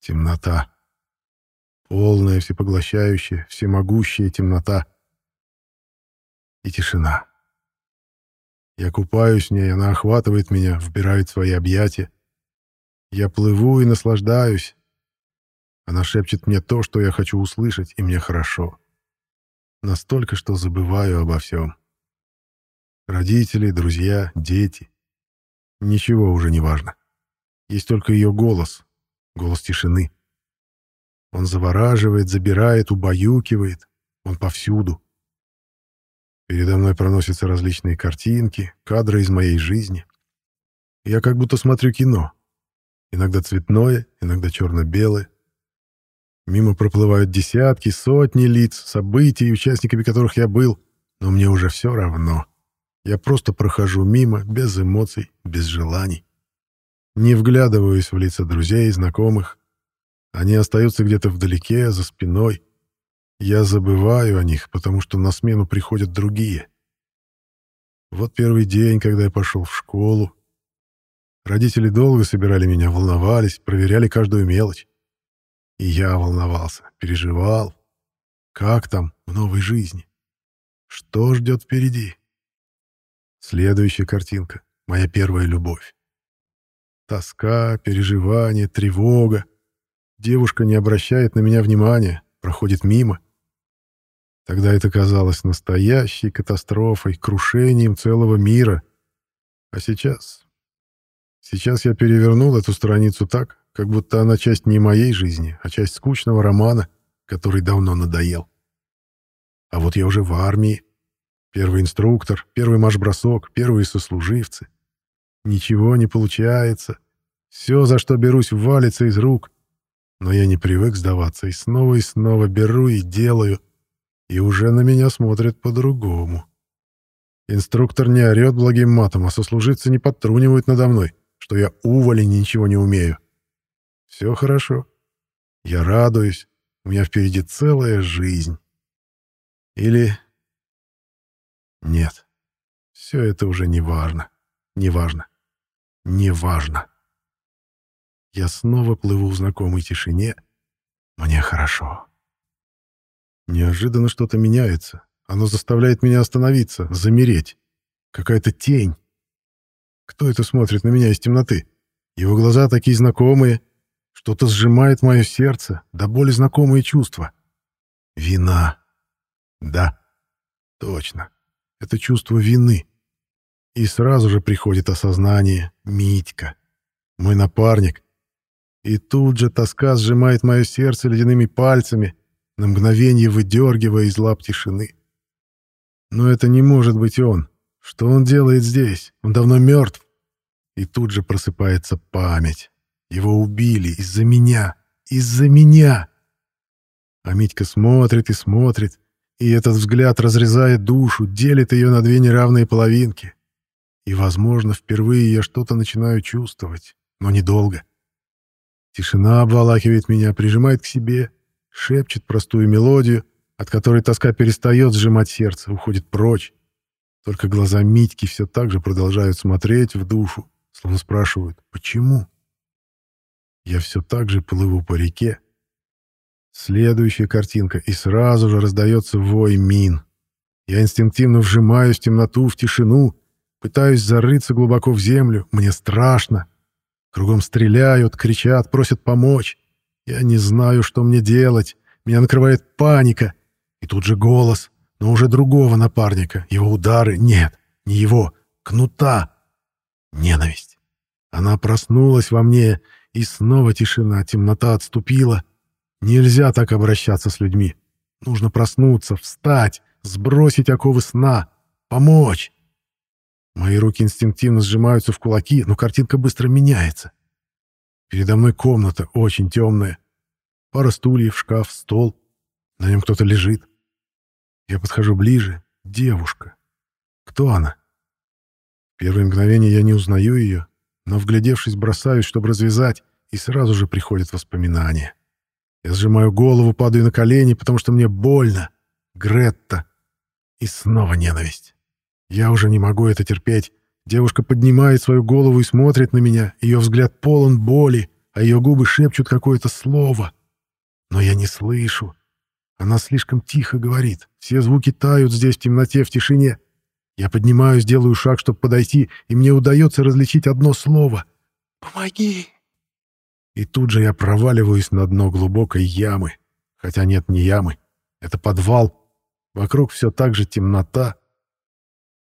Темнота. Полная, всепоглощающая, всемогущая темнота. И тишина. Я купаюсь в ней, она охватывает меня, вбирает свои объятия. Я плыву и наслаждаюсь. Она шепчет мне то, что я хочу услышать, и мне хорошо. Настолько, что забываю обо всем. Родители, друзья, дети. Ничего уже не важно. Есть только ее голос, голос тишины. Он завораживает, забирает, убаюкивает. Он повсюду. Передо мной проносятся различные картинки, кадры из моей жизни. Я как будто смотрю кино. Иногда цветное, иногда черно-белое. Мимо проплывают десятки, сотни лиц, событий, участниками которых я был, но мне уже все равно. Я просто прохожу мимо, без эмоций, без желаний. Не вглядываюсь в лица друзей и знакомых. Они остаются где-то вдалеке, за спиной. Я забываю о них, потому что на смену приходят другие. Вот первый день, когда я пошел в школу. Родители долго собирали меня, волновались, проверяли каждую мелочь. И я волновался, переживал. Как там в новой жизни? Что ждет впереди? Следующая картинка. Моя первая любовь. Тоска, переживание, тревога. Девушка не обращает на меня внимания, проходит мимо. Тогда это казалось настоящей катастрофой, крушением целого мира. А сейчас... Сейчас я перевернул эту страницу так, как будто она часть не моей жизни, а часть скучного романа, который давно надоел. А вот я уже в армии. Первый инструктор, первый марш-бросок, первые сослуживцы. Ничего не получается. Все, за что берусь, валится из рук. Но я не привык сдаваться, и снова и снова беру и делаю. И уже на меня смотрят по-другому. Инструктор не орет благим матом, а сослуживцы не подтрунивают надо мной, что я уволень и ничего не умею. Все хорошо. Я радуюсь. У меня впереди целая жизнь. Или... Нет. Все это уже не важно. Не важно. Не важно. Я снова плыву в знакомой тишине. Мне хорошо. Неожиданно что-то меняется. Оно заставляет меня остановиться, замереть. Какая-то тень. Кто это смотрит на меня из темноты? Его глаза такие знакомые. Что-то сжимает мое сердце, да более знакомые чувства. Вина. Да, точно. Это чувство вины. И сразу же приходит осознание. Митька. Мой напарник. И тут же тоска сжимает мое сердце ледяными пальцами, на мгновение выдергивая из лап тишины. Но это не может быть он. Что он делает здесь? Он давно мертв. И тут же просыпается память. Его убили из-за меня. Из-за меня. А Митька смотрит и смотрит, и этот взгляд разрезает душу, делит ее на две неравные половинки. И, возможно, впервые я что-то начинаю чувствовать, но недолго. Тишина обволакивает меня, прижимает к себе, шепчет простую мелодию, от которой тоска перестает сжимать сердце, уходит прочь. Только глаза Митьки все так же продолжают смотреть в душу, словно спрашивают «Почему?». Я все так же плыву по реке. Следующая картинка, и сразу же раздается вой мин. Я инстинктивно вжимаюсь в темноту, в тишину, пытаюсь зарыться глубоко в землю. Мне страшно. Кругом стреляют, кричат, просят помочь. Я не знаю, что мне делать. Меня накрывает паника. И тут же голос, но уже другого напарника. Его удары нет, не его, кнута. Ненависть. Она проснулась во мне, и снова тишина, темнота отступила. Нельзя так обращаться с людьми. Нужно проснуться, встать, сбросить оковы сна, помочь. Мои руки инстинктивно сжимаются в кулаки, но картинка быстро меняется. Передо мной комната, очень темная. Пара стульев, шкаф, стол. На нем кто-то лежит. Я подхожу ближе. Девушка. Кто она? В первые мгновения я не узнаю ее, но, вглядевшись, бросаюсь, чтобы развязать, и сразу же приходят воспоминания. Я сжимаю голову, падаю на колени, потому что мне больно. Гретта. И снова ненависть. Я уже не могу это терпеть. Девушка поднимает свою голову и смотрит на меня. Ее взгляд полон боли, а ее губы шепчут какое-то слово. Но я не слышу. Она слишком тихо говорит. Все звуки тают здесь в темноте, в тишине. Я поднимаюсь, делаю шаг, чтобы подойти, и мне удается различить одно слово. «Помоги!» И тут же я проваливаюсь на дно глубокой ямы. Хотя нет, не ямы. Это подвал. Вокруг все так же темнота.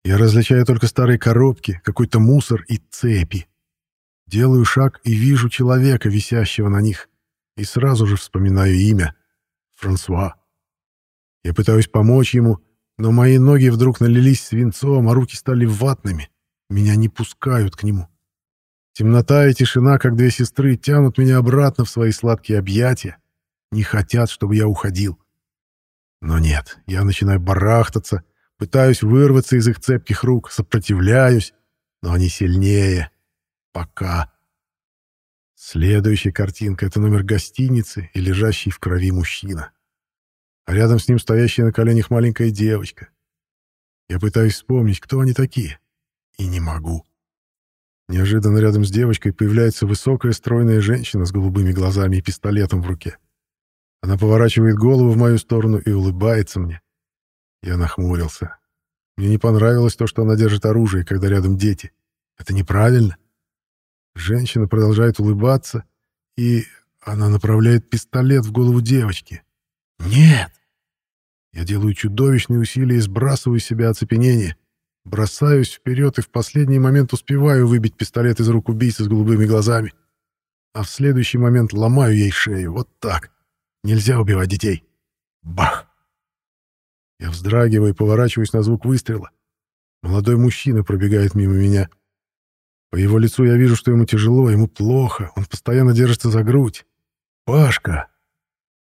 Я различаю только старые коробки, какой-то мусор и цепи. Делаю шаг и вижу человека, висящего на них. И сразу же вспоминаю имя. Франсуа. Я пытаюсь помочь ему, но мои ноги вдруг налились свинцом, а руки стали ватными. Меня не пускают к нему. Темнота и тишина, как две сестры, тянут меня обратно в свои сладкие объятия. Не хотят, чтобы я уходил. Но нет, я начинаю барахтаться, пытаюсь вырваться из их цепких рук, сопротивляюсь, но они сильнее. Пока. Следующая картинка — это номер гостиницы и лежащий в крови мужчина. А рядом с ним стоящая на коленях маленькая девочка. Я пытаюсь вспомнить, кто они такие, и не могу. Неожиданно рядом с девочкой появляется высокая стройная женщина с голубыми глазами и пистолетом в руке. Она поворачивает голову в мою сторону и улыбается мне. Я нахмурился. Мне не понравилось то, что она держит оружие, когда рядом дети. Это неправильно. Женщина продолжает улыбаться, и она направляет пистолет в голову девочки. «Нет!» Я делаю чудовищные усилия и сбрасываю с себя оцепенение. Бросаюсь вперед и в последний момент успеваю выбить пистолет из рук убийцы с голубыми глазами. А в следующий момент ломаю ей шею. Вот так. Нельзя убивать детей. Бах! Я вздрагиваю и поворачиваюсь на звук выстрела. Молодой мужчина пробегает мимо меня. По его лицу я вижу, что ему тяжело, ему плохо, он постоянно держится за грудь. «Пашка!»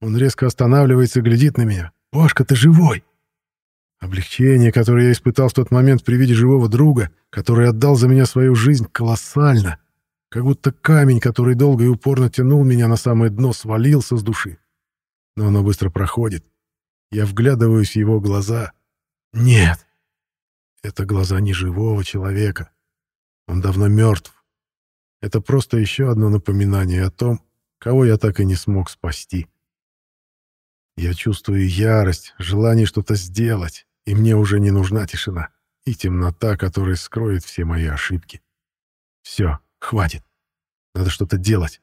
Он резко останавливается и глядит на меня. «Пашка, ты живой!» Облегчение, которое я испытал в тот момент при виде живого друга, который отдал за меня свою жизнь, колоссально. Как будто камень, который долго и упорно тянул меня на самое дно, свалился с души. Но оно быстро проходит. Я вглядываюсь в его глаза. Нет, это глаза неживого человека. Он давно мертв. Это просто еще одно напоминание о том, кого я так и не смог спасти. Я чувствую ярость, желание что-то сделать, и мне уже не нужна тишина и темнота, которая скроет все мои ошибки. Все, хватит. Надо что-то делать.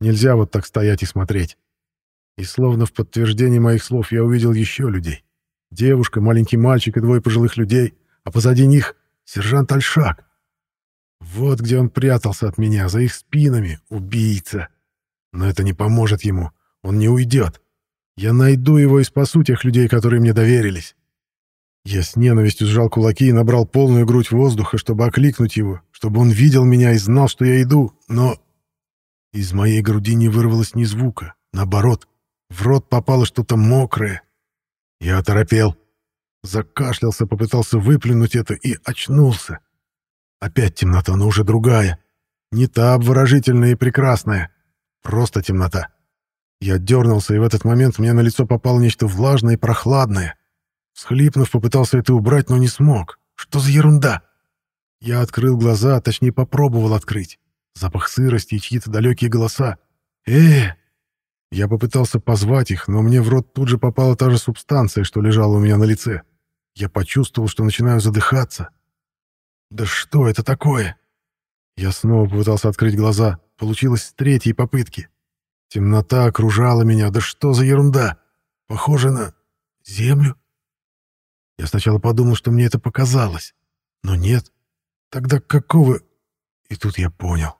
Нельзя вот так стоять и смотреть. И словно в подтверждение моих слов я увидел еще людей. Девушка, маленький мальчик и двое пожилых людей, а позади них сержант Альшак. Вот где он прятался от меня, за их спинами, убийца. Но это не поможет ему, он не уйдет. Я найду его и спасу тех людей, которые мне доверились. Я с ненавистью сжал кулаки и набрал полную грудь воздуха, чтобы окликнуть его, чтобы он видел меня и знал, что я иду, но... Из моей груди не вырвалось ни звука, наоборот, в рот попало что-то мокрое. Я оторопел, закашлялся, попытался выплюнуть это и очнулся. Опять темнота, но уже другая. Не та обворожительная и прекрасная. Просто темнота. Я дернулся, и в этот момент мне на лицо попало нечто влажное и прохладное. Схлипнув, попытался это убрать, но не смог. Что за ерунда? Я открыл глаза, точнее попробовал открыть. Запах сырости и чьи-то далекие голоса. «Э!» Я попытался позвать их, но мне в рот тут же попала та же субстанция, что лежала у меня на лице. Я почувствовал, что начинаю задыхаться. «Да что это такое?» Я снова попытался открыть глаза. Получилось с третьей попытки. Темнота окружала меня. Да что за ерунда? Похоже на землю. Я сначала подумал, что мне это показалось. Но нет. Тогда какого... И тут я понял.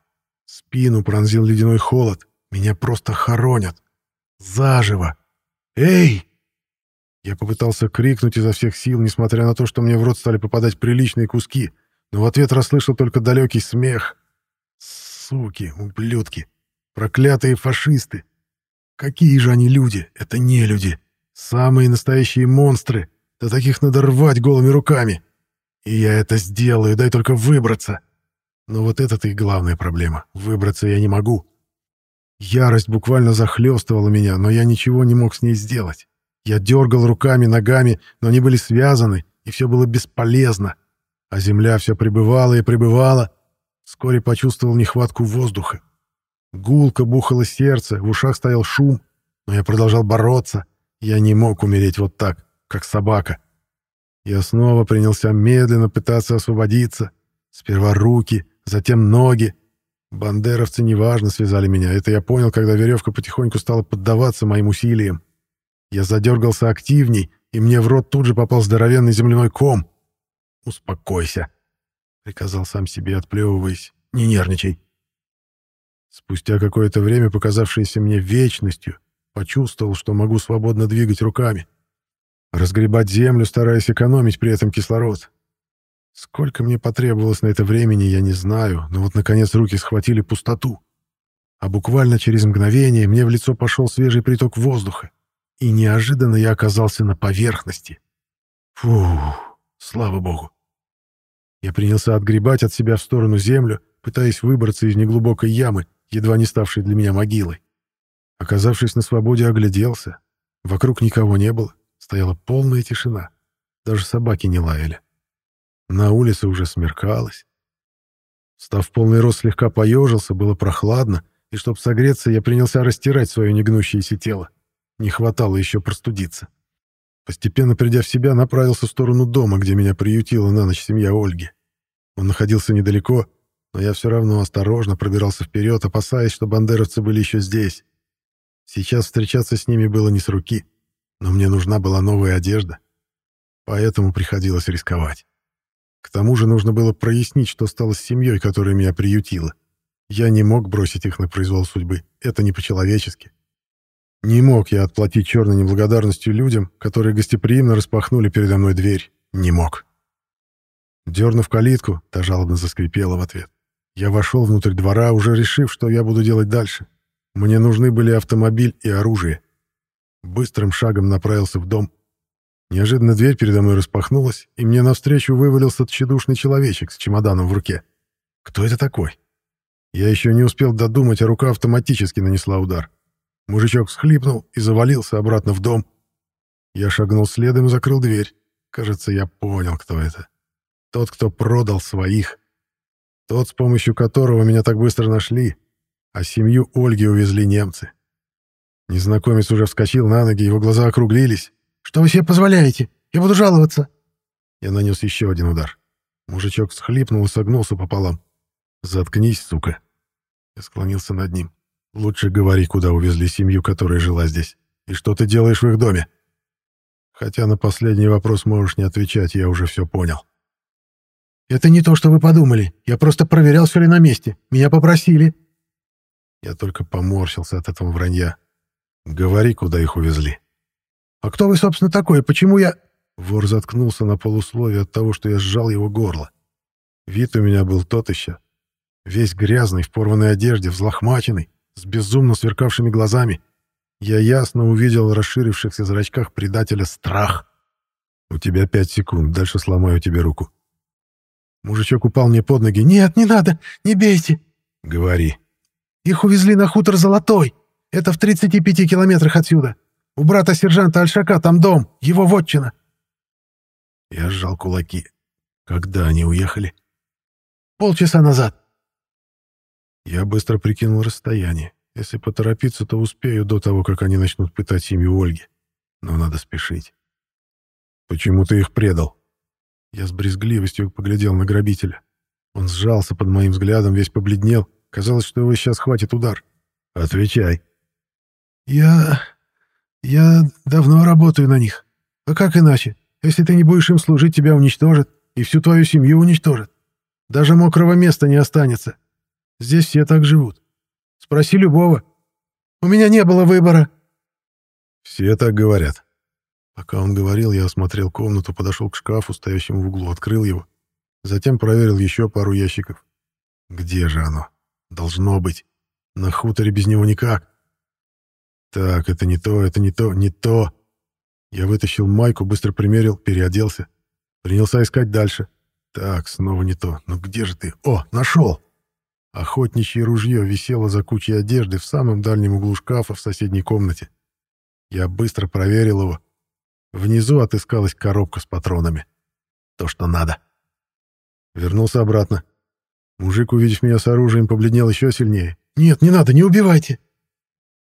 Спину пронзил ледяной холод. Меня просто хоронят. Заживо. «Эй!» Я попытался крикнуть изо всех сил, несмотря на то, что мне в рот стали попадать приличные куски — но в ответ расслышал только далекий смех. Суки, ублюдки, проклятые фашисты. Какие же они люди? Это не люди. Самые настоящие монстры. Да таких надо рвать голыми руками. И я это сделаю, дай только выбраться. Но вот это-то и главная проблема. Выбраться я не могу. Ярость буквально захлестывала меня, но я ничего не мог с ней сделать. Я дергал руками, ногами, но они были связаны, и все было бесполезно. А земля все пребывала и пребывала. Вскоре почувствовал нехватку воздуха. Гулко бухало сердце, в ушах стоял шум, но я продолжал бороться. Я не мог умереть вот так, как собака. Я снова принялся медленно пытаться освободиться. Сперва руки, затем ноги. Бандеровцы неважно связали меня. Это я понял, когда веревка потихоньку стала поддаваться моим усилиям. Я задергался активней, и мне в рот тут же попал здоровенный земляной ком. «Успокойся», — приказал сам себе, отплевываясь. «Не нервничай». Спустя какое-то время, показавшееся мне вечностью, почувствовал, что могу свободно двигать руками. Разгребать землю, стараясь экономить при этом кислород. Сколько мне потребовалось на это времени, я не знаю, но вот, наконец, руки схватили пустоту. А буквально через мгновение мне в лицо пошел свежий приток воздуха, и неожиданно я оказался на поверхности. Фу, слава богу. Я принялся отгребать от себя в сторону землю, пытаясь выбраться из неглубокой ямы, едва не ставшей для меня могилой. Оказавшись на свободе, огляделся. Вокруг никого не было, стояла полная тишина. Даже собаки не лаяли. На улице уже смеркалось. Став полный рост, слегка поежился, было прохладно, и чтобы согреться, я принялся растирать свое негнущееся тело. Не хватало еще простудиться. Постепенно придя в себя, направился в сторону дома, где меня приютила на ночь семья Ольги. Он находился недалеко, но я все равно осторожно пробирался вперед, опасаясь, что бандеровцы были еще здесь. Сейчас встречаться с ними было не с руки, но мне нужна была новая одежда, поэтому приходилось рисковать. К тому же нужно было прояснить, что стало с семьей, которая меня приютила. Я не мог бросить их на произвол судьбы, это не по-человечески. Не мог я отплатить черной неблагодарностью людям, которые гостеприимно распахнули передо мной дверь. Не мог. Дернув калитку, та жалобно заскрипела в ответ. Я вошел внутрь двора, уже решив, что я буду делать дальше. Мне нужны были автомобиль и оружие. Быстрым шагом направился в дом. Неожиданно дверь передо мной распахнулась, и мне навстречу вывалился тщедушный человечек с чемоданом в руке. Кто это такой? Я еще не успел додумать, а рука автоматически нанесла удар. Мужичок всхлипнул и завалился обратно в дом. Я шагнул следом и закрыл дверь. Кажется, я понял, кто это. Тот, кто продал своих. Тот, с помощью которого меня так быстро нашли, а семью Ольги увезли немцы. Незнакомец уже вскочил на ноги, его глаза округлились. «Что вы себе позволяете? Я буду жаловаться!» Я нанес еще один удар. Мужичок схлипнул и согнулся пополам. «Заткнись, сука!» Я склонился над ним. «Лучше говори, куда увезли семью, которая жила здесь, и что ты делаешь в их доме?» Хотя на последний вопрос можешь не отвечать, я уже все понял. «Это не то, что вы подумали. Я просто проверял, все ли на месте. Меня попросили». Я только поморщился от этого вранья. «Говори, куда их увезли». «А кто вы, собственно, такой? Почему я...» Вор заткнулся на полусловие от того, что я сжал его горло. Вид у меня был тот еще. Весь грязный, в порванной одежде, взлохмаченный, с безумно сверкавшими глазами. Я ясно увидел в расширившихся зрачках предателя страх. «У тебя пять секунд, дальше сломаю тебе руку». Мужичок упал мне под ноги. «Нет, не надо! Не бейте!» «Говори». «Их увезли на хутор Золотой. Это в 35 километрах отсюда. У брата сержанта Альшака там дом, его вотчина». Я сжал кулаки. «Когда они уехали?» «Полчаса назад». Я быстро прикинул расстояние. Если поторопиться, то успею до того, как они начнут пытать семью Ольги. Но надо спешить. «Почему ты их предал?» Я с брезгливостью поглядел на грабителя. Он сжался под моим взглядом, весь побледнел. Казалось, что его сейчас хватит удар. «Отвечай». «Я... я давно работаю на них. А как иначе? Если ты не будешь им служить, тебя уничтожат, и всю твою семью уничтожат. Даже мокрого места не останется. Здесь все так живут. Спроси любого. У меня не было выбора». «Все так говорят», Пока он говорил, я осмотрел комнату, подошел к шкафу, стоящему в углу, открыл его. Затем проверил еще пару ящиков. Где же оно? Должно быть. На хуторе без него никак. Так, это не то, это не то, не то. Я вытащил майку, быстро примерил, переоделся. Принялся искать дальше. Так, снова не то. Ну где же ты? О, нашел! Охотничье ружье висело за кучей одежды в самом дальнем углу шкафа в соседней комнате. Я быстро проверил его. Внизу отыскалась коробка с патронами. То, что надо. Вернулся обратно. Мужик, увидев меня с оружием, побледнел еще сильнее. «Нет, не надо, не убивайте!»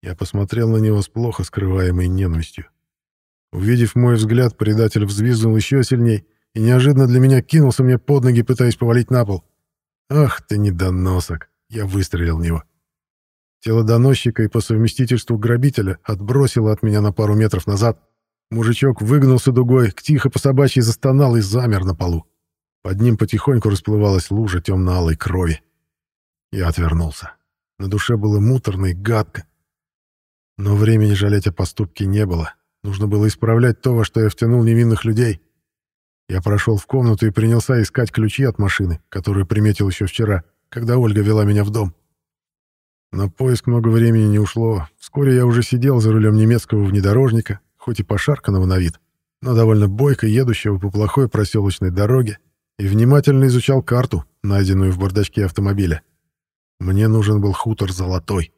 Я посмотрел на него с плохо скрываемой ненавистью. Увидев мой взгляд, предатель взвизгнул еще сильней и неожиданно для меня кинулся мне под ноги, пытаясь повалить на пол. «Ах ты недоносок!» Я выстрелил в него. Тело доносчика и по совместительству грабителя отбросило от меня на пару метров назад. Мужичок выгнулся дугой, тихо по собачьей застонал и замер на полу. Под ним потихоньку расплывалась лужа темно-алой крови. Я отвернулся. На душе было муторно и гадко. Но времени жалеть о поступке не было. Нужно было исправлять то, во что я втянул невинных людей. Я прошел в комнату и принялся искать ключи от машины, которую приметил еще вчера, когда Ольга вела меня в дом. На поиск много времени не ушло. Вскоре я уже сидел за рулем немецкого внедорожника, хоть и пошарканного на вид, но довольно бойко едущего по плохой проселочной дороге, и внимательно изучал карту, найденную в бардачке автомобиля. Мне нужен был хутор Золотой.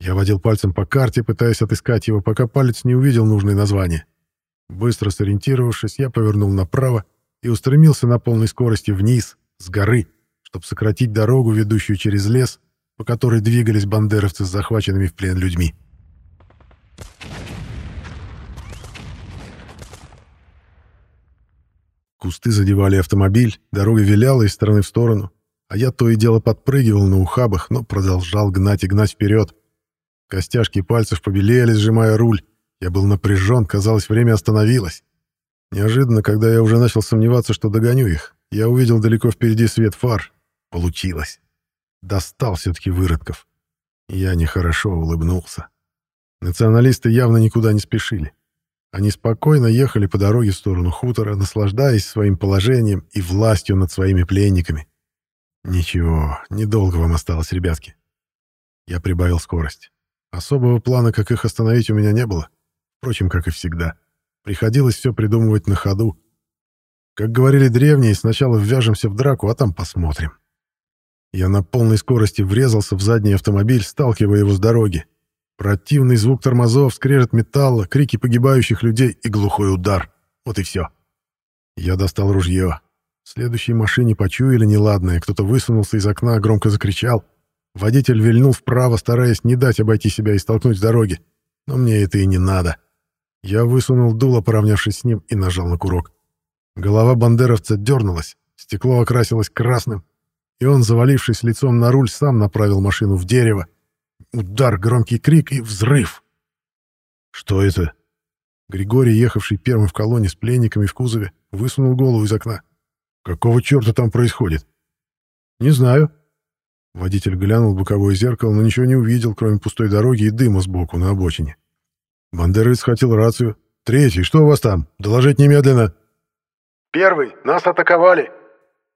Я водил пальцем по карте, пытаясь отыскать его, пока палец не увидел нужное название. Быстро сориентировавшись, я повернул направо и устремился на полной скорости вниз, с горы, чтобы сократить дорогу, ведущую через лес, по которой двигались бандеровцы с захваченными в плен людьми. Кусты задевали автомобиль, дорога виляла из стороны в сторону, а я то и дело подпрыгивал на ухабах, но продолжал гнать и гнать вперед. Костяшки пальцев побелели, сжимая руль. Я был напряжен, казалось, время остановилось. Неожиданно, когда я уже начал сомневаться, что догоню их, я увидел далеко впереди свет фар. Получилось. Достал все-таки выродков. Я нехорошо улыбнулся. Националисты явно никуда не спешили. Они спокойно ехали по дороге в сторону хутора, наслаждаясь своим положением и властью над своими пленниками. Ничего, недолго вам осталось, ребятки. Я прибавил скорость. Особого плана, как их остановить, у меня не было. Впрочем, как и всегда. Приходилось все придумывать на ходу. Как говорили древние, сначала ввяжемся в драку, а там посмотрим. Я на полной скорости врезался в задний автомобиль, сталкивая его с дороги. Противный звук тормозов, скрежет металла, крики погибающих людей и глухой удар. Вот и все. Я достал ружье. В следующей машине почуяли неладное, кто-то высунулся из окна, громко закричал. Водитель вильнул вправо, стараясь не дать обойти себя и столкнуть с дороги. Но мне это и не надо. Я высунул дуло, поравнявшись с ним, и нажал на курок. Голова бандеровца дернулась, стекло окрасилось красным, и он, завалившись лицом на руль, сам направил машину в дерево. Удар, громкий крик и взрыв. «Что это?» Григорий, ехавший первым в колонне с пленниками в кузове, высунул голову из окна. «Какого черта там происходит?» «Не знаю». Водитель глянул в боковое зеркало, но ничего не увидел, кроме пустой дороги и дыма сбоку на обочине. Бандеровец схватил рацию. «Третий, что у вас там? Доложить немедленно!» «Первый, нас атаковали!»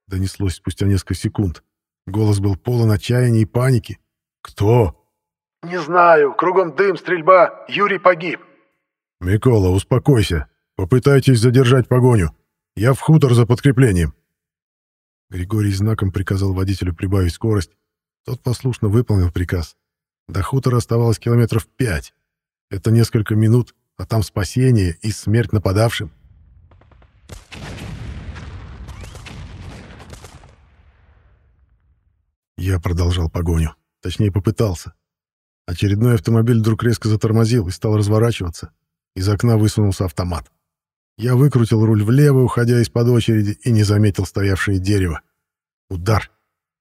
Донеслось спустя несколько секунд. Голос был полон отчаяния и паники. «Кто?» «Не знаю. Кругом дым, стрельба. Юрий погиб». «Микола, успокойся. Попытайтесь задержать погоню. Я в хутор за подкреплением». Григорий знаком приказал водителю прибавить скорость. Тот послушно выполнил приказ. До хутора оставалось километров пять. Это несколько минут, а там спасение и смерть нападавшим. Я продолжал погоню. Точнее, попытался. Очередной автомобиль вдруг резко затормозил и стал разворачиваться. Из окна высунулся автомат. Я выкрутил руль влево, уходя из-под очереди, и не заметил стоявшее дерево. Удар.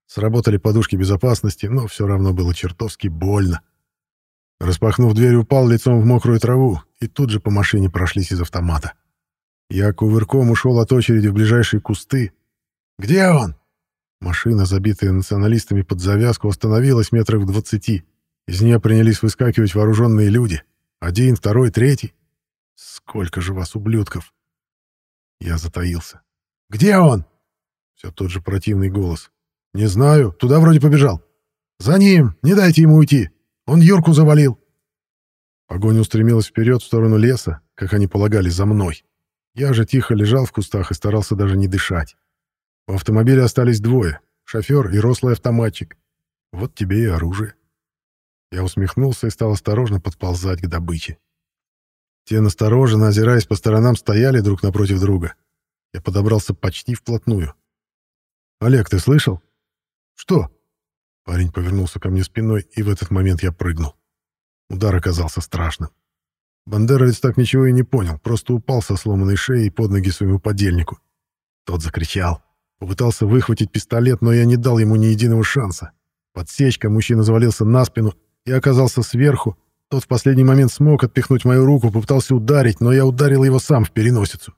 Сработали подушки безопасности, но все равно было чертовски больно. Распахнув дверь, упал лицом в мокрую траву, и тут же по машине прошлись из автомата. Я кувырком ушел от очереди в ближайшие кусты. «Где он?» Машина, забитая националистами под завязку, остановилась метрах в двадцати. Из нее принялись выскакивать вооруженные люди. Один, второй, третий. Сколько же вас, ублюдков! Я затаился. «Где он?» Все тот же противный голос. «Не знаю. Туда вроде побежал. За ним! Не дайте ему уйти! Он Юрку завалил!» Погоня устремилась вперед в сторону леса, как они полагали, за мной. Я же тихо лежал в кустах и старался даже не дышать. В автомобиле остались двое — шофер и рослый автоматчик. Вот тебе и оружие. Я усмехнулся и стал осторожно подползать к добыче. Те настороженно, озираясь по сторонам, стояли друг напротив друга. Я подобрался почти вплотную. «Олег, ты слышал?» «Что?» Парень повернулся ко мне спиной, и в этот момент я прыгнул. Удар оказался страшным. Бандеровец так ничего и не понял, просто упал со сломанной шеей под ноги своему подельнику. Тот закричал. Попытался выхватить пистолет, но я не дал ему ни единого шанса. Подсечка, мужчина завалился на спину и оказался сверху. Тот в последний момент смог отпихнуть мою руку, попытался ударить, но я ударил его сам в переносицу.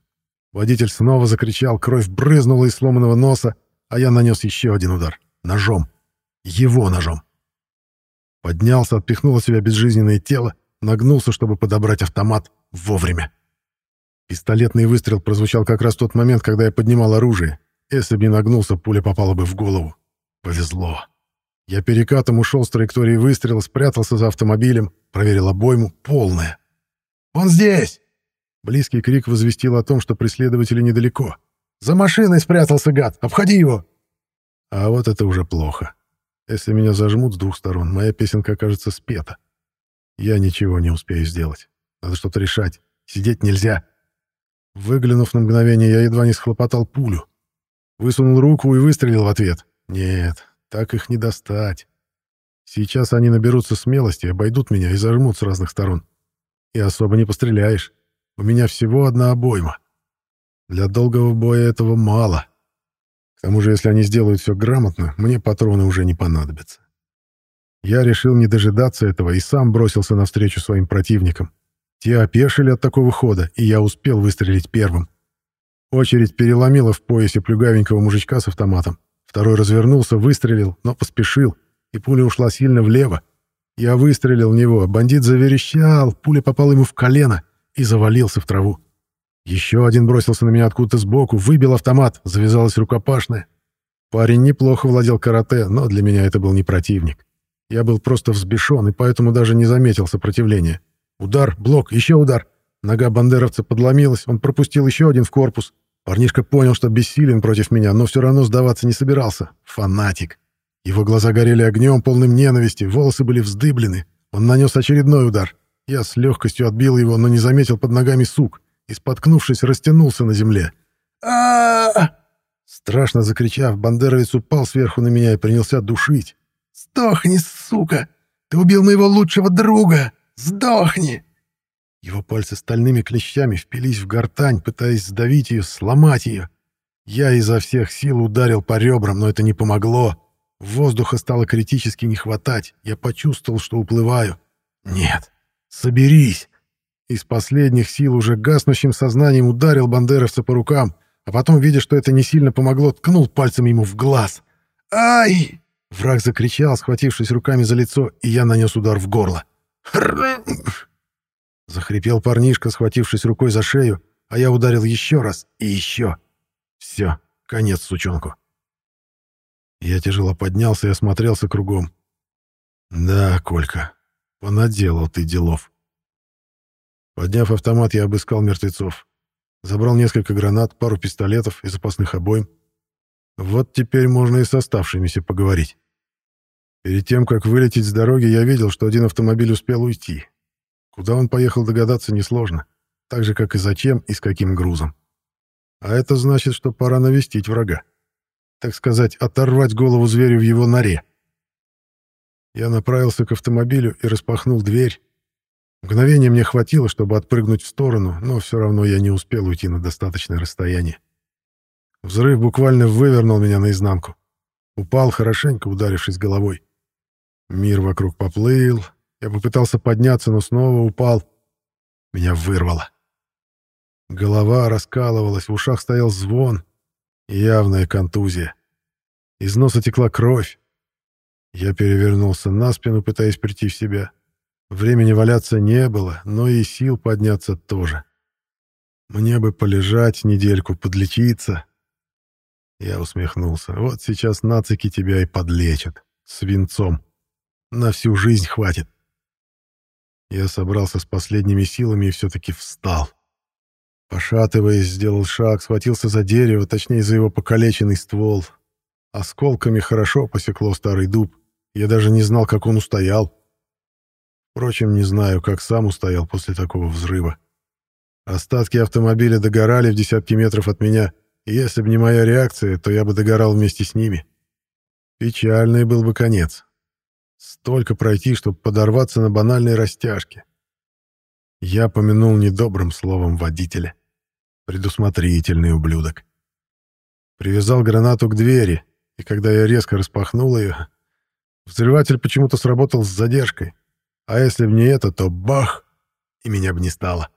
Водитель снова закричал, кровь брызнула из сломанного носа, а я нанес еще один удар. Ножом. Его ножом. Поднялся, отпихнул от себя безжизненное тело, нагнулся, чтобы подобрать автомат вовремя. Пистолетный выстрел прозвучал как раз в тот момент, когда я поднимал оружие. Если бы не нагнулся, пуля попала бы в голову. Повезло. Я перекатом ушел с траектории выстрела, спрятался за автомобилем, проверил обойму. Полная. «Он здесь!» Близкий крик возвестил о том, что преследователи недалеко. «За машиной спрятался, гад! Обходи его!» А вот это уже плохо. Если меня зажмут с двух сторон, моя песенка окажется спета. Я ничего не успею сделать. Надо что-то решать. Сидеть нельзя. Выглянув на мгновение, я едва не схлопотал пулю. Высунул руку и выстрелил в ответ. Нет, так их не достать. Сейчас они наберутся смелости, обойдут меня и зажмут с разных сторон. И особо не постреляешь. У меня всего одна обойма. Для долгого боя этого мало. К тому же, если они сделают все грамотно, мне патроны уже не понадобятся. Я решил не дожидаться этого и сам бросился навстречу своим противникам. Те опешили от такого хода, и я успел выстрелить первым. Очередь переломила в поясе плюгавенького мужичка с автоматом. Второй развернулся, выстрелил, но поспешил, и пуля ушла сильно влево. Я выстрелил в него, бандит заверещал, пуля попала ему в колено и завалился в траву. Еще один бросился на меня откуда-то сбоку, выбил автомат, завязалась рукопашная. Парень неплохо владел карате, но для меня это был не противник. Я был просто взбешен и поэтому даже не заметил сопротивления. Удар, блок, еще удар. Нога бандеровца подломилась, он пропустил еще один в корпус. Парнишка понял, что бессилен против меня, но все равно сдаваться не собирался. Фанатик. Его глаза горели огнем, полным ненависти, волосы были вздыблены. Он нанес очередной удар. Я с легкостью отбил его, но не заметил под ногами сук и, споткнувшись, растянулся на земле. а Страшно закричав, бандеровец упал сверху на меня и принялся душить. «Сдохни, сука! Ты убил моего лучшего друга! Сдохни!» Его пальцы стальными клещами впились в гортань, пытаясь сдавить ее, сломать ее. Я изо всех сил ударил по ребрам, но это не помогло. Воздуха стало критически не хватать. Я почувствовал, что уплываю. «Нет, соберись!» Из последних сил уже гаснущим сознанием ударил бандеровца по рукам, а потом, видя, что это не сильно помогло, ткнул пальцем ему в глаз. «Ай!» Враг закричал, схватившись руками за лицо, и я нанес удар в горло. Захрипел парнишка, схватившись рукой за шею, а я ударил еще раз и еще. Все, конец сучонку. Я тяжело поднялся и осмотрелся кругом. Да, Колька, понаделал ты делов. Подняв автомат, я обыскал мертвецов. Забрал несколько гранат, пару пистолетов и запасных обоим. Вот теперь можно и с оставшимися поговорить. Перед тем, как вылететь с дороги, я видел, что один автомобиль успел уйти. Куда он поехал, догадаться несложно. Так же, как и зачем и с каким грузом. А это значит, что пора навестить врага. Так сказать, оторвать голову зверю в его норе. Я направился к автомобилю и распахнул дверь. Мгновения мне хватило, чтобы отпрыгнуть в сторону, но все равно я не успел уйти на достаточное расстояние. Взрыв буквально вывернул меня наизнанку. Упал, хорошенько ударившись головой. Мир вокруг поплыл. Я попытался подняться, но снова упал. Меня вырвало. Голова раскалывалась, в ушах стоял звон. Явная контузия. Из носа текла кровь. Я перевернулся на спину, пытаясь прийти в себя. Времени валяться не было, но и сил подняться тоже. Мне бы полежать недельку, подлечиться, я усмехнулся. Вот сейчас нацики тебя и подлечат. Свинцом. На всю жизнь хватит. Я собрался с последними силами и все-таки встал. Пошатываясь, сделал шаг, схватился за дерево, точнее, за его покалеченный ствол. Осколками хорошо посекло старый дуб. Я даже не знал, как он устоял. Впрочем, не знаю, как сам устоял после такого взрыва. Остатки автомобиля догорали в десятки метров от меня — если бы не моя реакция, то я бы догорал вместе с ними. Печальный был бы конец. Столько пройти, чтобы подорваться на банальной растяжке. Я помянул недобрым словом водителя. Предусмотрительный ублюдок. Привязал гранату к двери, и когда я резко распахнул ее, взрыватель почему-то сработал с задержкой. А если бы не это, то бах, и меня бы не стало.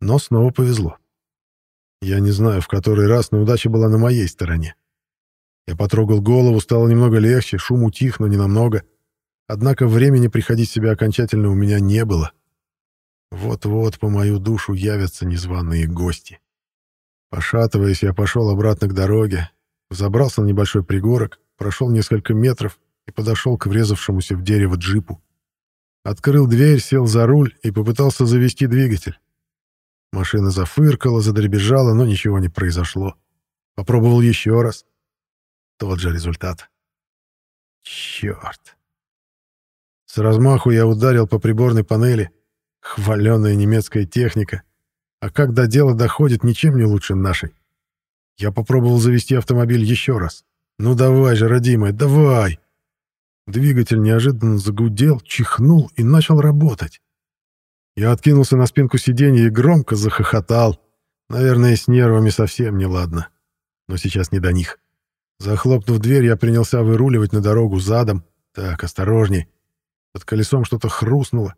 Но снова повезло. Я не знаю, в который раз, но удача была на моей стороне. Я потрогал голову, стало немного легче, шум утих, но не намного. Однако времени приходить в себя окончательно у меня не было. Вот-вот по мою душу явятся незваные гости. Пошатываясь, я пошел обратно к дороге, забрался на небольшой пригорок, прошел несколько метров и подошел к врезавшемуся в дерево джипу. Открыл дверь, сел за руль и попытался завести двигатель. Машина зафыркала, задребезжала, но ничего не произошло. Попробовал еще раз. Тот же результат. Черт. С размаху я ударил по приборной панели. Хваленая немецкая техника. А как до дела доходит, ничем не лучше нашей. Я попробовал завести автомобиль еще раз. Ну давай же, родимая, давай! Двигатель неожиданно загудел, чихнул и начал работать. Я откинулся на спинку сиденья и громко захохотал. Наверное, с нервами совсем не ладно. Но сейчас не до них. Захлопнув дверь, я принялся выруливать на дорогу задом. Так, осторожней. Под колесом что-то хрустнуло.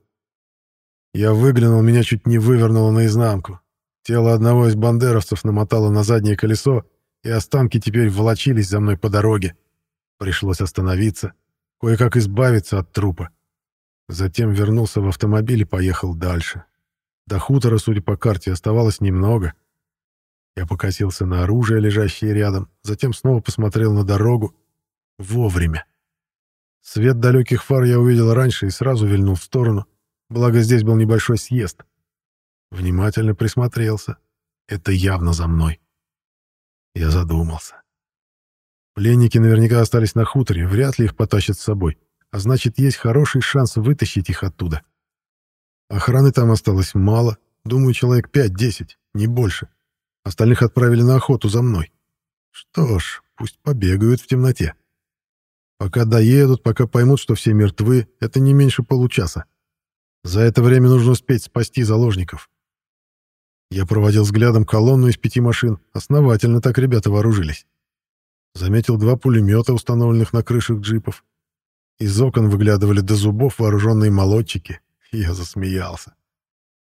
Я выглянул, меня чуть не вывернуло наизнанку. Тело одного из бандеровцев намотало на заднее колесо, и останки теперь волочились за мной по дороге. Пришлось остановиться кое-как избавиться от трупа. Затем вернулся в автомобиль и поехал дальше. До хутора, судя по карте, оставалось немного. Я покосился на оружие, лежащее рядом, затем снова посмотрел на дорогу. Вовремя. Свет далеких фар я увидел раньше и сразу вильнул в сторону, благо здесь был небольшой съезд. Внимательно присмотрелся. Это явно за мной. Я задумался. Пленники наверняка остались на хуторе, вряд ли их потащат с собой, а значит, есть хороший шанс вытащить их оттуда. Охраны там осталось мало, думаю, человек 5-10, не больше. Остальных отправили на охоту за мной. Что ж, пусть побегают в темноте. Пока доедут, пока поймут, что все мертвы, это не меньше получаса. За это время нужно успеть спасти заложников. Я проводил взглядом колонну из пяти машин. Основательно так ребята вооружились. Заметил два пулемета, установленных на крышах джипов. Из окон выглядывали до зубов вооруженные молотчики. Я засмеялся.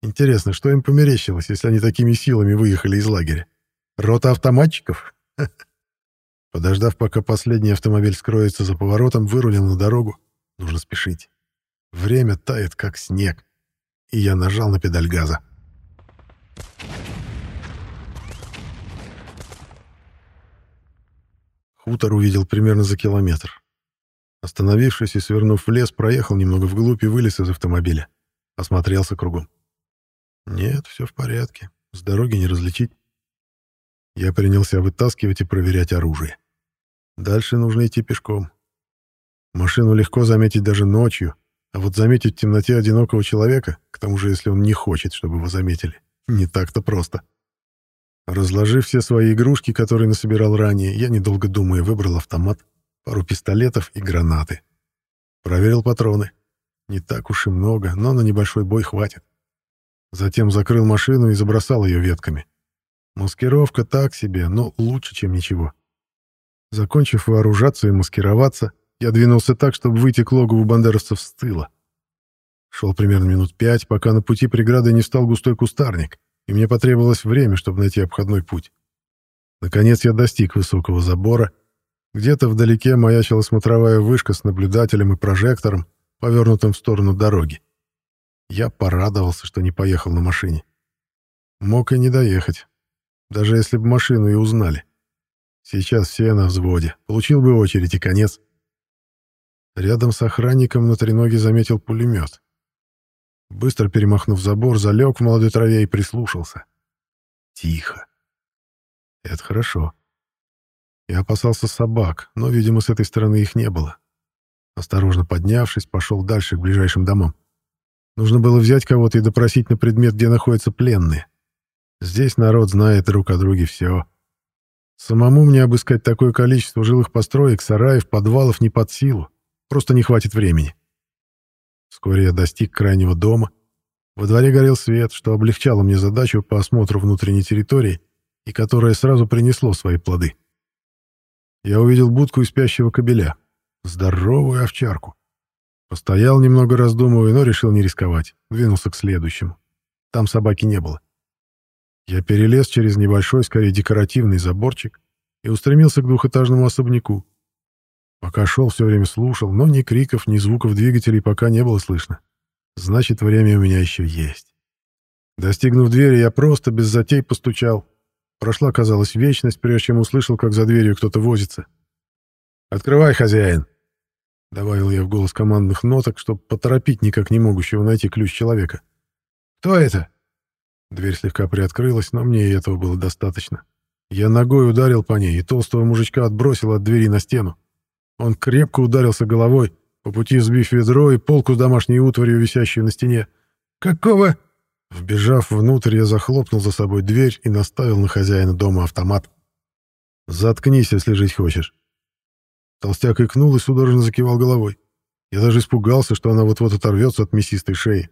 Интересно, что им померещилось, если они такими силами выехали из лагеря? Рота автоматчиков? Подождав, пока последний автомобиль скроется за поворотом, вырулил на дорогу. Нужно спешить. Время тает, как снег. И я нажал на педаль газа. Хутор увидел примерно за километр. Остановившись и свернув в лес, проехал немного вглубь и вылез из автомобиля. Осмотрелся кругом. Нет, все в порядке. С дороги не различить. Я принялся вытаскивать и проверять оружие. Дальше нужно идти пешком. Машину легко заметить даже ночью, а вот заметить в темноте одинокого человека, к тому же если он не хочет, чтобы его заметили, не так-то просто. Разложив все свои игрушки, которые насобирал ранее, я, недолго думая, выбрал автомат, пару пистолетов и гранаты. Проверил патроны. Не так уж и много, но на небольшой бой хватит. Затем закрыл машину и забросал ее ветками. Маскировка так себе, но лучше, чем ничего. Закончив вооружаться и маскироваться, я двинулся так, чтобы выйти к логову бандеровцев с тыла. Шел примерно минут пять, пока на пути преграды не стал густой кустарник и мне потребовалось время, чтобы найти обходной путь. Наконец я достиг высокого забора. Где-то вдалеке маячила смотровая вышка с наблюдателем и прожектором, повернутым в сторону дороги. Я порадовался, что не поехал на машине. Мог и не доехать, даже если бы машину и узнали. Сейчас все на взводе, получил бы очередь и конец. Рядом с охранником на треноге заметил пулемет. Быстро перемахнув забор, залег в молодой траве и прислушался. Тихо. Это хорошо. Я опасался собак, но, видимо, с этой стороны их не было. Осторожно поднявшись, пошел дальше к ближайшим домам. Нужно было взять кого-то и допросить на предмет, где находятся пленные. Здесь народ знает друг о друге все. Самому мне обыскать такое количество жилых построек, сараев, подвалов не под силу. Просто не хватит времени. Вскоре я достиг крайнего дома. Во дворе горел свет, что облегчало мне задачу по осмотру внутренней территории и которое сразу принесло свои плоды. Я увидел будку и спящего кобеля. Здоровую овчарку. Постоял немного раздумывая, но решил не рисковать. Двинулся к следующему. Там собаки не было. Я перелез через небольшой, скорее декоративный заборчик и устремился к двухэтажному особняку. Пока шел, все время слушал, но ни криков, ни звуков двигателей пока не было слышно. Значит, время у меня еще есть. Достигнув двери, я просто без затей постучал. Прошла, казалось, вечность, прежде чем услышал, как за дверью кто-то возится. «Открывай, хозяин!» Добавил я в голос командных ноток, чтобы поторопить никак не могущего найти ключ человека. «Кто это?» Дверь слегка приоткрылась, но мне и этого было достаточно. Я ногой ударил по ней, и толстого мужичка отбросил от двери на стену. Он крепко ударился головой, по пути взбив ведро и полку с домашней утварью, висящую на стене. «Какого?» Вбежав внутрь, я захлопнул за собой дверь и наставил на хозяина дома автомат. «Заткнись, если жить хочешь». Толстяк икнул и судорожно закивал головой. Я даже испугался, что она вот-вот оторвется от мясистой шеи.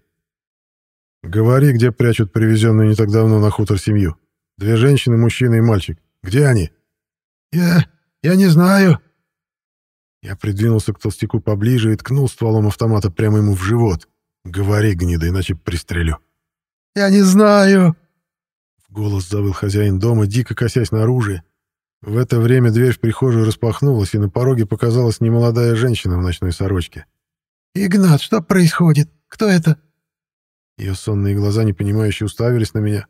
«Говори, где прячут привезенную не так давно на хутор семью. Две женщины, мужчина и мальчик. Где они?» «Я... я не знаю». Я придвинулся к толстяку поближе и ткнул стволом автомата прямо ему в живот. «Говори, гнида, иначе пристрелю». «Я не знаю!» В голос завыл хозяин дома, дико косясь на оружие. В это время дверь в прихожую распахнулась, и на пороге показалась немолодая женщина в ночной сорочке. «Игнат, что происходит? Кто это?» Ее сонные глаза непонимающе уставились на меня.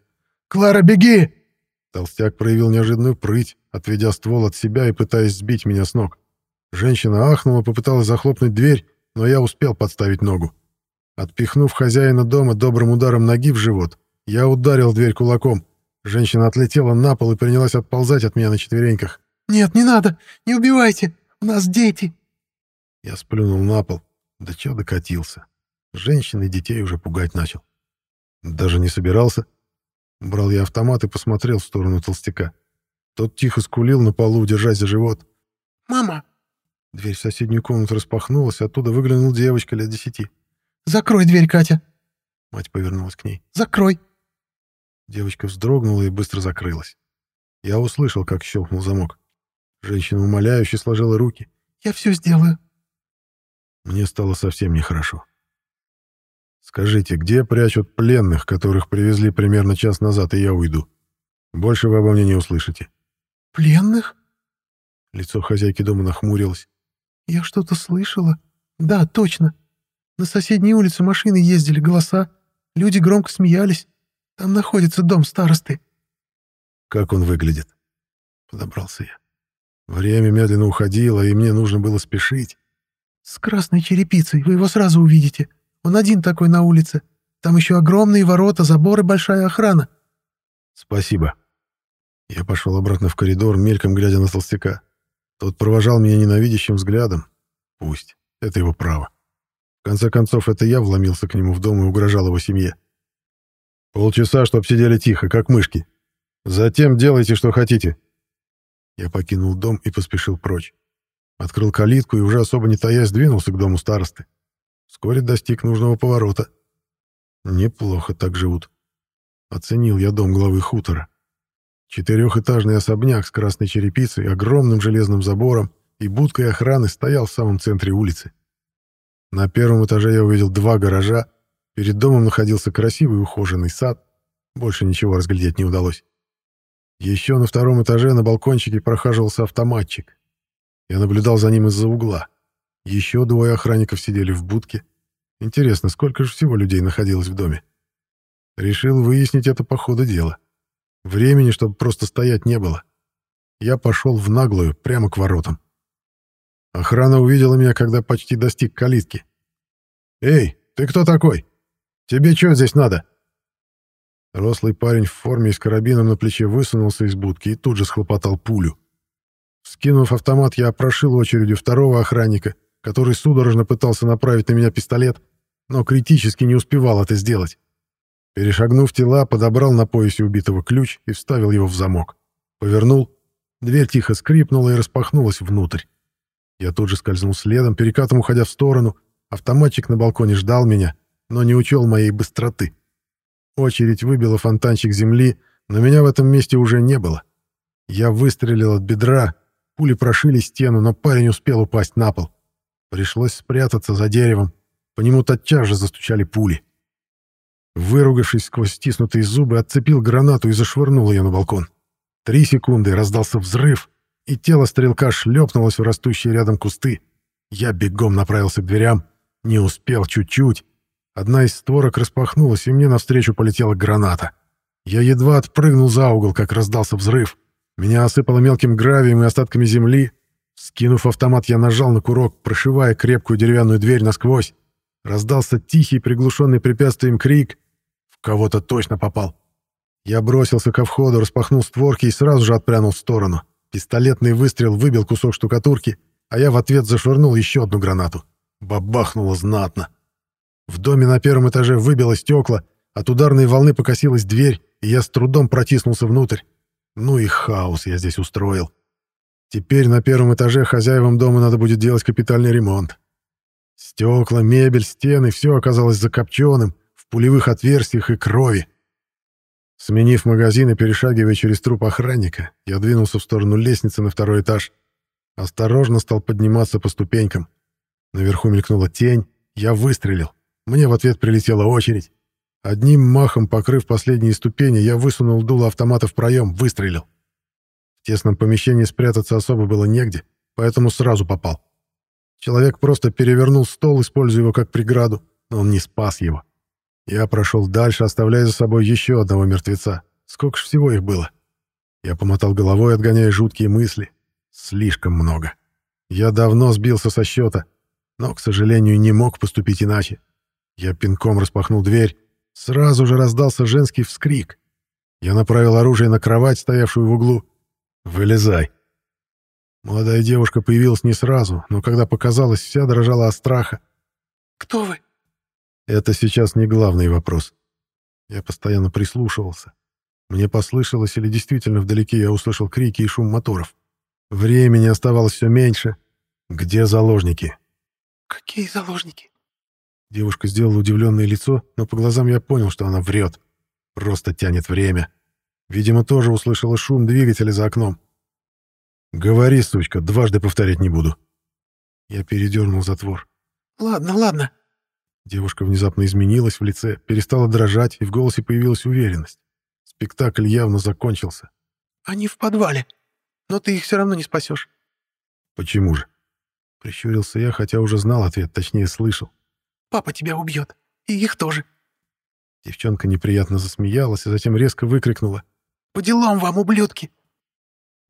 «Клара, беги!» Толстяк проявил неожиданную прыть, отведя ствол от себя и пытаясь сбить меня с ног. Женщина ахнула, попыталась захлопнуть дверь, но я успел подставить ногу. Отпихнув хозяина дома добрым ударом ноги в живот, я ударил дверь кулаком. Женщина отлетела на пол и принялась отползать от меня на четвереньках. «Нет, не надо! Не убивайте! У нас дети!» Я сплюнул на пол. Да чё докатился. Женщин и детей уже пугать начал. Даже не собирался. Брал я автомат и посмотрел в сторону толстяка. Тот тихо скулил на полу, держась за живот. «Мама!» Дверь в соседнюю комнату распахнулась, оттуда выглянула девочка лет десяти. «Закрой дверь, Катя!» Мать повернулась к ней. «Закрой!» Девочка вздрогнула и быстро закрылась. Я услышал, как щелкнул замок. Женщина умоляюще сложила руки. «Я все сделаю». Мне стало совсем нехорошо. «Скажите, где прячут пленных, которых привезли примерно час назад, и я уйду? Больше вы обо мне не услышите». «Пленных?» Лицо хозяйки дома нахмурилось. «Я что-то слышала. Да, точно. На соседней улице машины ездили, голоса. Люди громко смеялись. Там находится дом старосты». «Как он выглядит?» Подобрался я. Время медленно уходило, и мне нужно было спешить. «С красной черепицей, вы его сразу увидите. Он один такой на улице. Там еще огромные ворота, заборы, большая охрана». «Спасибо». Я пошел обратно в коридор, мельком глядя на толстяка. Тот провожал меня ненавидящим взглядом. Пусть. Это его право. В конце концов, это я вломился к нему в дом и угрожал его семье. Полчаса, чтоб сидели тихо, как мышки. Затем делайте, что хотите. Я покинул дом и поспешил прочь. Открыл калитку и уже особо не таясь двинулся к дому старосты. Вскоре достиг нужного поворота. Неплохо так живут. Оценил я дом главы хутора. Четырехэтажный особняк с красной черепицей, огромным железным забором и будкой охраны стоял в самом центре улицы. На первом этаже я увидел два гаража, перед домом находился красивый ухоженный сад, больше ничего разглядеть не удалось. Еще на втором этаже на балкончике прохаживался автоматчик. Я наблюдал за ним из-за угла. Еще двое охранников сидели в будке. Интересно, сколько же всего людей находилось в доме? Решил выяснить это по ходу дела. Времени, чтобы просто стоять, не было. Я пошел в наглую, прямо к воротам. Охрана увидела меня, когда почти достиг калитки. «Эй, ты кто такой? Тебе что здесь надо?» Рослый парень в форме и с карабином на плече высунулся из будки и тут же схлопотал пулю. Скинув автомат, я опрошил очередью второго охранника, который судорожно пытался направить на меня пистолет, но критически не успевал это сделать. Перешагнув тела, подобрал на поясе убитого ключ и вставил его в замок. Повернул. Дверь тихо скрипнула и распахнулась внутрь. Я тут же скользнул следом, перекатом уходя в сторону. Автоматчик на балконе ждал меня, но не учел моей быстроты. Очередь выбила фонтанчик земли, но меня в этом месте уже не было. Я выстрелил от бедра, пули прошили стену, но парень успел упасть на пол. Пришлось спрятаться за деревом. По нему тотчас же застучали пули. Выругавшись сквозь стиснутые зубы, отцепил гранату и зашвырнул ее на балкон. Три секунды, раздался взрыв, и тело стрелка шлепнулось в растущие рядом кусты. Я бегом направился к дверям. Не успел чуть-чуть. Одна из створок распахнулась, и мне навстречу полетела граната. Я едва отпрыгнул за угол, как раздался взрыв. Меня осыпало мелким гравием и остатками земли. Скинув автомат, я нажал на курок, прошивая крепкую деревянную дверь насквозь. Раздался тихий, приглушенный препятствием крик. В кого-то точно попал. Я бросился ко входу, распахнул створки и сразу же отпрянул в сторону. Пистолетный выстрел выбил кусок штукатурки, а я в ответ зашвырнул еще одну гранату. Бабахнуло знатно. В доме на первом этаже выбило стекла, от ударной волны покосилась дверь, и я с трудом протиснулся внутрь. Ну и хаос я здесь устроил. Теперь на первом этаже хозяевам дома надо будет делать капитальный ремонт. Стекла, мебель, стены — все оказалось закопченным, в пулевых отверстиях и крови. Сменив магазин и перешагивая через труп охранника, я двинулся в сторону лестницы на второй этаж. Осторожно стал подниматься по ступенькам. Наверху мелькнула тень, я выстрелил. Мне в ответ прилетела очередь. Одним махом, покрыв последние ступени, я высунул дуло автомата в проем, выстрелил. В тесном помещении спрятаться особо было негде, поэтому сразу попал. Человек просто перевернул стол, используя его как преграду, но он не спас его. Я прошел дальше, оставляя за собой еще одного мертвеца. Сколько ж всего их было? Я помотал головой, отгоняя жуткие мысли. Слишком много. Я давно сбился со счета, но, к сожалению, не мог поступить иначе. Я пинком распахнул дверь. Сразу же раздался женский вскрик. Я направил оружие на кровать, стоявшую в углу. «Вылезай!» Молодая девушка появилась не сразу, но когда показалась, вся дрожала от страха. «Кто вы?» Это сейчас не главный вопрос. Я постоянно прислушивался. Мне послышалось, или действительно вдалеке я услышал крики и шум моторов. Времени оставалось все меньше. Где заложники? «Какие заложники?» Девушка сделала удивленное лицо, но по глазам я понял, что она врет. Просто тянет время. Видимо, тоже услышала шум двигателя за окном. «Говори, сучка, дважды повторять не буду». Я передернул затвор. «Ладно, ладно», Девушка внезапно изменилась в лице, перестала дрожать, и в голосе появилась уверенность. Спектакль явно закончился. «Они в подвале, но ты их все равно не спасешь». «Почему же?» Прищурился я, хотя уже знал ответ, точнее слышал. «Папа тебя убьет, и их тоже». Девчонка неприятно засмеялась, и затем резко выкрикнула. «По делам вам, ублюдки!»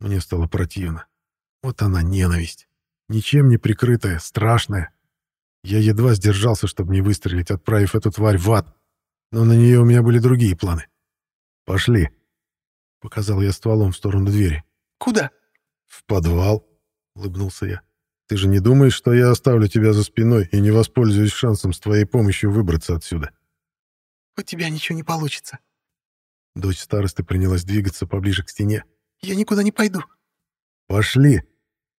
Мне стало противно. Вот она ненависть. Ничем не прикрытая, страшная. Я едва сдержался, чтобы не выстрелить, отправив эту тварь в ад. Но на нее у меня были другие планы. «Пошли», — показал я стволом в сторону двери. «Куда?» «В подвал», — улыбнулся я. «Ты же не думаешь, что я оставлю тебя за спиной и не воспользуюсь шансом с твоей помощью выбраться отсюда?» «У тебя ничего не получится». Дочь старосты принялась двигаться поближе к стене. «Я никуда не пойду». «Пошли!»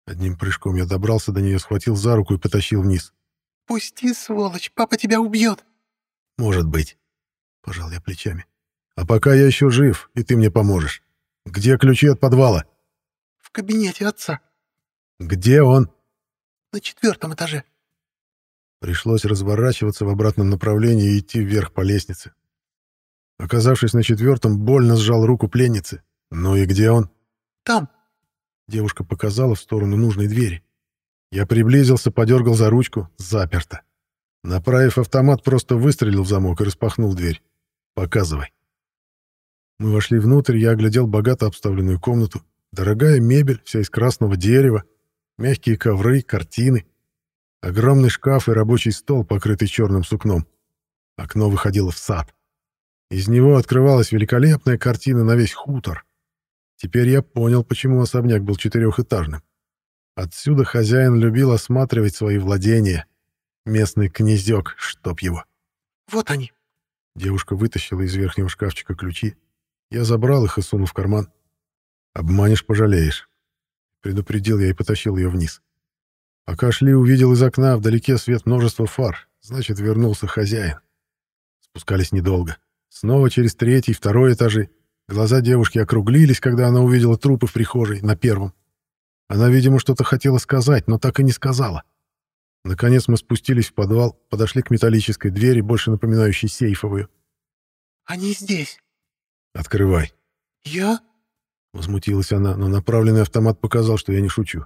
Одним прыжком я добрался до нее, схватил за руку и потащил вниз. «Пусти, сволочь, папа тебя убьет!» «Может быть», — пожал я плечами. «А пока я еще жив, и ты мне поможешь. Где ключи от подвала?» «В кабинете отца». «Где он?» «На четвертом этаже». Пришлось разворачиваться в обратном направлении и идти вверх по лестнице. Оказавшись на четвертом, больно сжал руку пленницы. «Ну и где он?» «Там». Девушка показала в сторону нужной двери. Я приблизился, подергал за ручку. Заперто. Направив автомат, просто выстрелил в замок и распахнул дверь. «Показывай». Мы вошли внутрь, я оглядел богато обставленную комнату. Дорогая мебель, вся из красного дерева, мягкие ковры, картины. Огромный шкаф и рабочий стол, покрытый черным сукном. Окно выходило в сад. Из него открывалась великолепная картина на весь хутор. Теперь я понял, почему особняк был четырехэтажным. Отсюда хозяин любил осматривать свои владения. Местный князек, чтоб его. «Вот они». Девушка вытащила из верхнего шкафчика ключи. Я забрал их и сунул в карман. «Обманешь, пожалеешь». предупредил я и потащил ее вниз. Пока шли, увидел из окна вдалеке свет множества фар, значит, вернулся хозяин. Спускались недолго. Снова через третий, второй этажи. Глаза девушки округлились, когда она увидела трупы в прихожей, на первом. Она, видимо, что-то хотела сказать, но так и не сказала. Наконец мы спустились в подвал, подошли к металлической двери, больше напоминающей сейфовую. «Они здесь». «Открывай». «Я?» Возмутилась она, но направленный автомат показал, что я не шучу.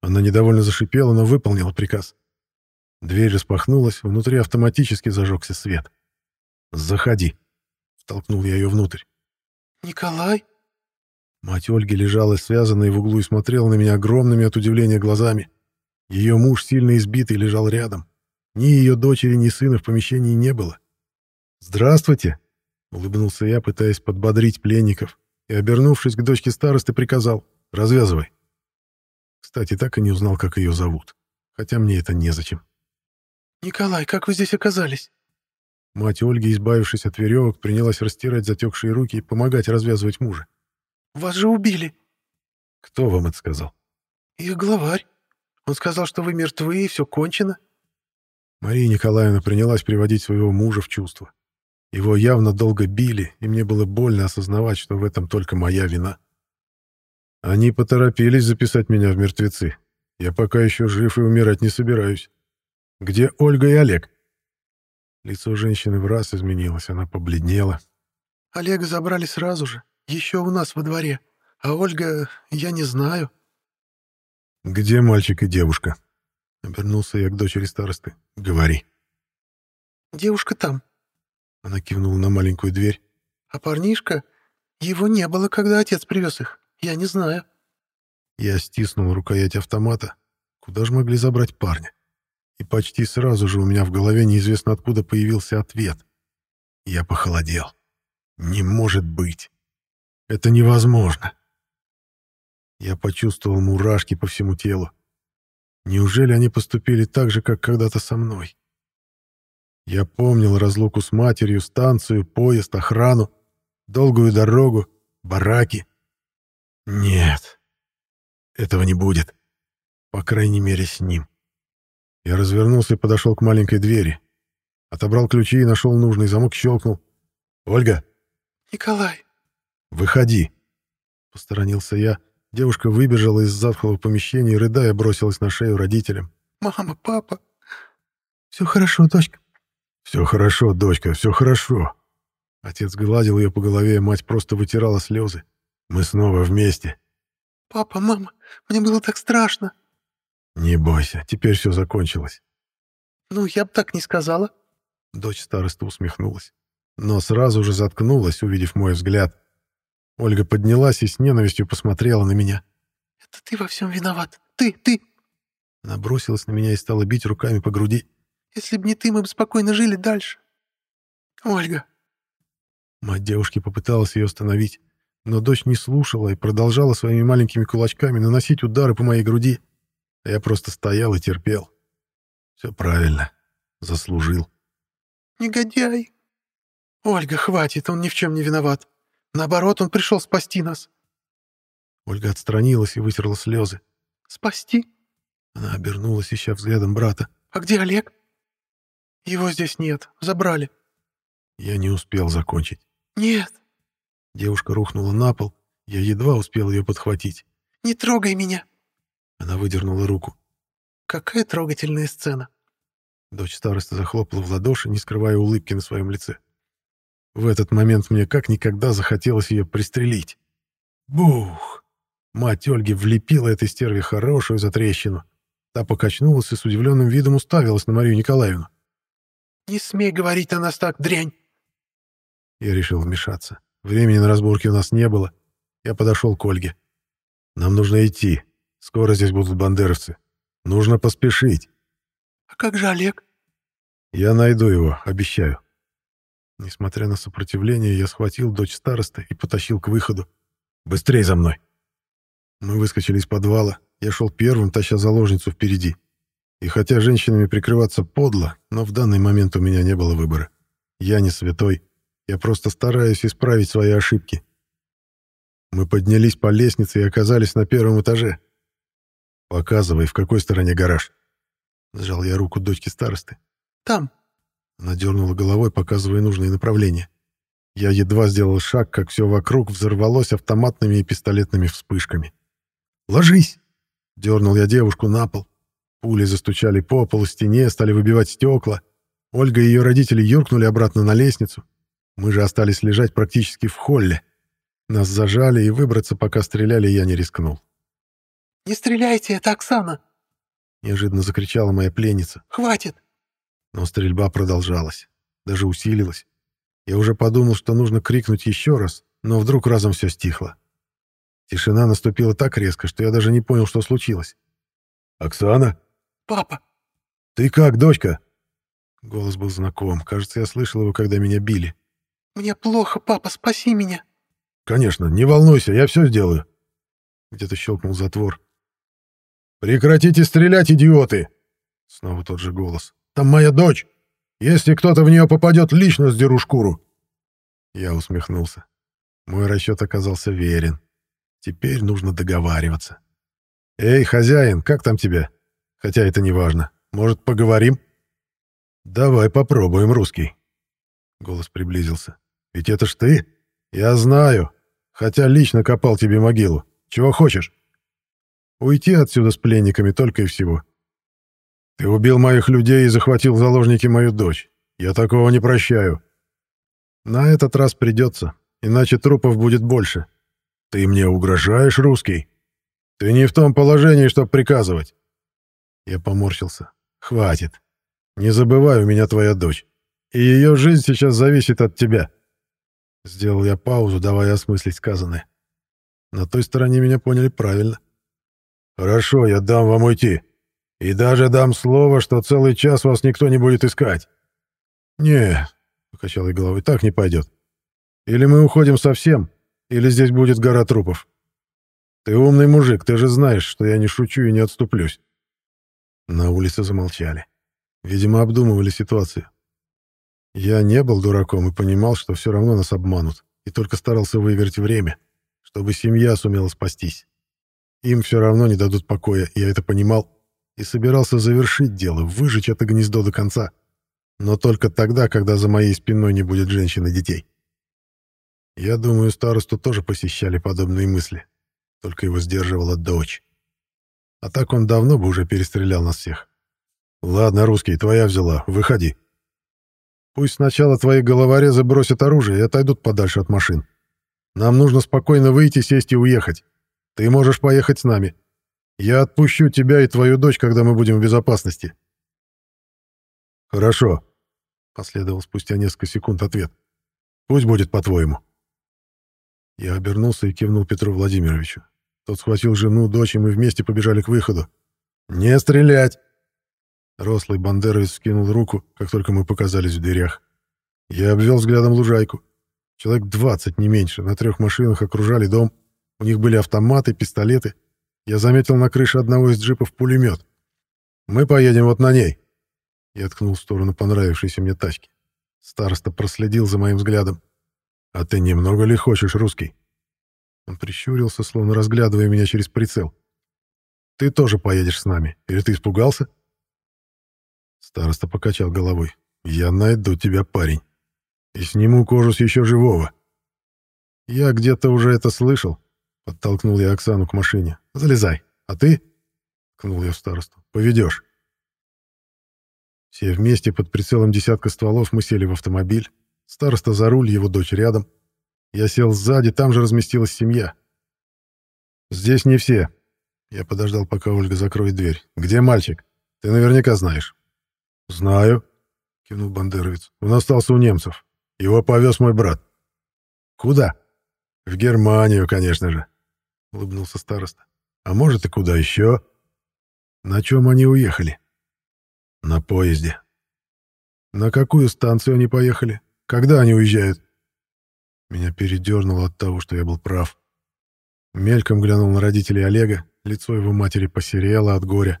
Она недовольно зашипела, но выполнила приказ. Дверь распахнулась, внутри автоматически зажегся свет. «Заходи», — втолкнул я ее внутрь. «Николай?» Мать Ольги лежала связанная в углу и смотрела на меня огромными от удивления глазами. Ее муж, сильно избитый, лежал рядом. Ни ее дочери, ни сына в помещении не было. «Здравствуйте!» — улыбнулся я, пытаясь подбодрить пленников, и, обернувшись к дочке старосты, приказал «Развязывай». Кстати, так и не узнал, как ее зовут, хотя мне это незачем. «Николай, как вы здесь оказались?» Мать Ольги, избавившись от веревок, принялась растирать затекшие руки и помогать развязывать мужа. «Вас же убили!» «Кто вам это сказал?» «Их главарь. Он сказал, что вы мертвы и все кончено». Мария Николаевна принялась приводить своего мужа в чувство. Его явно долго били, и мне было больно осознавать, что в этом только моя вина. Они поторопились записать меня в мертвецы. Я пока еще жив и умирать не собираюсь. Где Ольга и Олег? Лицо женщины в раз изменилось, она побледнела. Олега забрали сразу же, еще у нас во дворе. А Ольга, я не знаю. Где мальчик и девушка? Обернулся я к дочери старосты. Говори. Девушка там. Она кивнула на маленькую дверь. А парнишка? Его не было, когда отец привез их. Я не знаю. Я стиснул рукоять автомата. Куда же могли забрать парня? И почти сразу же у меня в голове неизвестно откуда появился ответ. Я похолодел. Не может быть. Это невозможно. Я почувствовал мурашки по всему телу. Неужели они поступили так же, как когда-то со мной? Я помнил разлуку с матерью, станцию, поезд, охрану, долгую дорогу, бараки. Нет, этого не будет. По крайней мере, с ним. Я развернулся и подошел к маленькой двери. Отобрал ключи и нашел нужный замок, щелкнул. «Ольга!» «Николай!» «Выходи!» Посторонился я. Девушка выбежала из затхлого помещения и, рыдая, бросилась на шею родителям. «Мама, папа!» «Все хорошо, дочка!» «Все хорошо, дочка, все хорошо!» Отец гладил ее по голове, мать просто вытирала слезы. «Мы снова вместе!» «Папа, мама, мне было так страшно!» «Не бойся, теперь все закончилось». «Ну, я бы так не сказала». Дочь староста усмехнулась, но сразу же заткнулась, увидев мой взгляд. Ольга поднялась и с ненавистью посмотрела на меня. «Это ты во всем виноват. Ты, ты!» Она бросилась на меня и стала бить руками по груди. «Если бы не ты, мы бы спокойно жили дальше. Ольга!» Мать девушки попыталась ее остановить, но дочь не слушала и продолжала своими маленькими кулачками наносить удары по моей груди. А я просто стоял и терпел. Все правильно. Заслужил. «Негодяй!» «Ольга, хватит, он ни в чем не виноват. Наоборот, он пришел спасти нас». Ольга отстранилась и вытерла слезы. «Спасти?» Она обернулась, ища взглядом брата. «А где Олег?» «Его здесь нет. Забрали». Я не успел закончить. «Нет». Девушка рухнула на пол. Я едва успел ее подхватить. «Не трогай меня!» Она выдернула руку. «Какая трогательная сцена!» Дочь староста захлопала в ладоши, не скрывая улыбки на своем лице. В этот момент мне как никогда захотелось ее пристрелить. Бух! Мать Ольги влепила этой стерве хорошую затрещину. Та покачнулась и с удивленным видом уставилась на Марию Николаевну. «Не смей говорить о нас так, дрянь!» Я решил вмешаться. Времени на разборки у нас не было. Я подошел к Ольге. «Нам нужно идти. Скоро здесь будут бандеровцы. Нужно поспешить». «А как же Олег?» «Я найду его, обещаю». Несмотря на сопротивление, я схватил дочь старосты и потащил к выходу. «Быстрей за мной!» Мы выскочили из подвала. Я шел первым, таща заложницу впереди. И хотя женщинами прикрываться подло, но в данный момент у меня не было выбора. Я не святой. Я просто стараюсь исправить свои ошибки. Мы поднялись по лестнице и оказались на первом этаже. Показывай, в какой стороне гараж. Сжал я руку дочки старосты. Там. Она дернула головой, показывая нужные направления. Я едва сделал шаг, как все вокруг взорвалось автоматными и пистолетными вспышками. «Ложись!» — дернул я девушку на пол. Пули застучали по полу, стене, стали выбивать стекла. Ольга и ее родители юркнули обратно на лестницу. Мы же остались лежать практически в холле. Нас зажали, и выбраться, пока стреляли, я не рискнул. «Не стреляйте, это Оксана!» Неожиданно закричала моя пленница. «Хватит!» Но стрельба продолжалась, даже усилилась. Я уже подумал, что нужно крикнуть еще раз, но вдруг разом все стихло. Тишина наступила так резко, что я даже не понял, что случилось. «Оксана?» «Папа!» «Ты как, дочка?» Голос был знаком. Кажется, я слышал его, когда меня били. «Мне плохо, папа, спаси меня!» «Конечно, не волнуйся, я все сделаю!» Где-то щелкнул затвор. «Прекратите стрелять, идиоты!» Снова тот же голос. «Там моя дочь! Если кто-то в нее попадет, лично сдеру шкуру!» Я усмехнулся. Мой расчет оказался верен. Теперь нужно договариваться. «Эй, хозяин, как там тебя? Хотя это не важно. Может, поговорим?» «Давай попробуем русский». Голос приблизился. «Ведь это ж ты? Я знаю. Хотя лично копал тебе могилу. Чего хочешь?» Уйти отсюда с пленниками только и всего. Ты убил моих людей и захватил в заложники мою дочь. Я такого не прощаю. На этот раз придется, иначе трупов будет больше. Ты мне угрожаешь, русский? Ты не в том положении, чтобы приказывать. Я поморщился. Хватит. Не забывай, у меня твоя дочь. И ее жизнь сейчас зависит от тебя. Сделал я паузу, давая осмыслить сказанное. На той стороне меня поняли правильно. «Хорошо, я дам вам уйти. И даже дам слово, что целый час вас никто не будет искать». «Не», — покачал я головой, — «так не пойдет. Или мы уходим совсем, или здесь будет гора трупов. Ты умный мужик, ты же знаешь, что я не шучу и не отступлюсь». На улице замолчали. Видимо, обдумывали ситуацию. Я не был дураком и понимал, что все равно нас обманут, и только старался выиграть время, чтобы семья сумела спастись. Им все равно не дадут покоя, я это понимал, и собирался завершить дело, выжечь это гнездо до конца. Но только тогда, когда за моей спиной не будет женщин и детей. Я думаю, старосту тоже посещали подобные мысли. Только его сдерживала дочь. А так он давно бы уже перестрелял нас всех. Ладно, русский, твоя взяла, выходи. Пусть сначала твои головорезы бросят оружие и отойдут подальше от машин. Нам нужно спокойно выйти, сесть и уехать. Ты можешь поехать с нами. Я отпущу тебя и твою дочь, когда мы будем в безопасности». «Хорошо», — последовал спустя несколько секунд ответ. «Пусть будет по-твоему». Я обернулся и кивнул Петру Владимировичу. Тот схватил жену, дочь, и мы вместе побежали к выходу. «Не стрелять!» Рослый бандеровец скинул руку, как только мы показались в дверях. Я обвел взглядом лужайку. Человек двадцать, не меньше, на трех машинах окружали дом — у них были автоматы, пистолеты. Я заметил на крыше одного из джипов пулемет. «Мы поедем вот на ней». Я ткнул в сторону понравившейся мне тачки. Староста проследил за моим взглядом. «А ты немного ли хочешь, русский?» Он прищурился, словно разглядывая меня через прицел. «Ты тоже поедешь с нами. Или ты испугался?» Староста покачал головой. «Я найду тебя, парень. И сниму кожу с еще живого. Я где-то уже это слышал, Подтолкнул я Оксану к машине. «Залезай. А ты?» Ткнул я в старосту. «Поведешь». Все вместе под прицелом десятка стволов мы сели в автомобиль. Староста за руль, его дочь рядом. Я сел сзади, там же разместилась семья. «Здесь не все». Я подождал, пока Ольга закроет дверь. «Где мальчик? Ты наверняка знаешь». «Знаю», — кивнул Бандеровец. «Он остался у немцев. Его повез мой брат». «Куда?» «В Германию, конечно же», — улыбнулся староста. «А может, и куда еще?» «На чем они уехали?» «На поезде». «На какую станцию они поехали? Когда они уезжают?» Меня передернуло от того, что я был прав. Мельком глянул на родителей Олега, лицо его матери посерело от горя.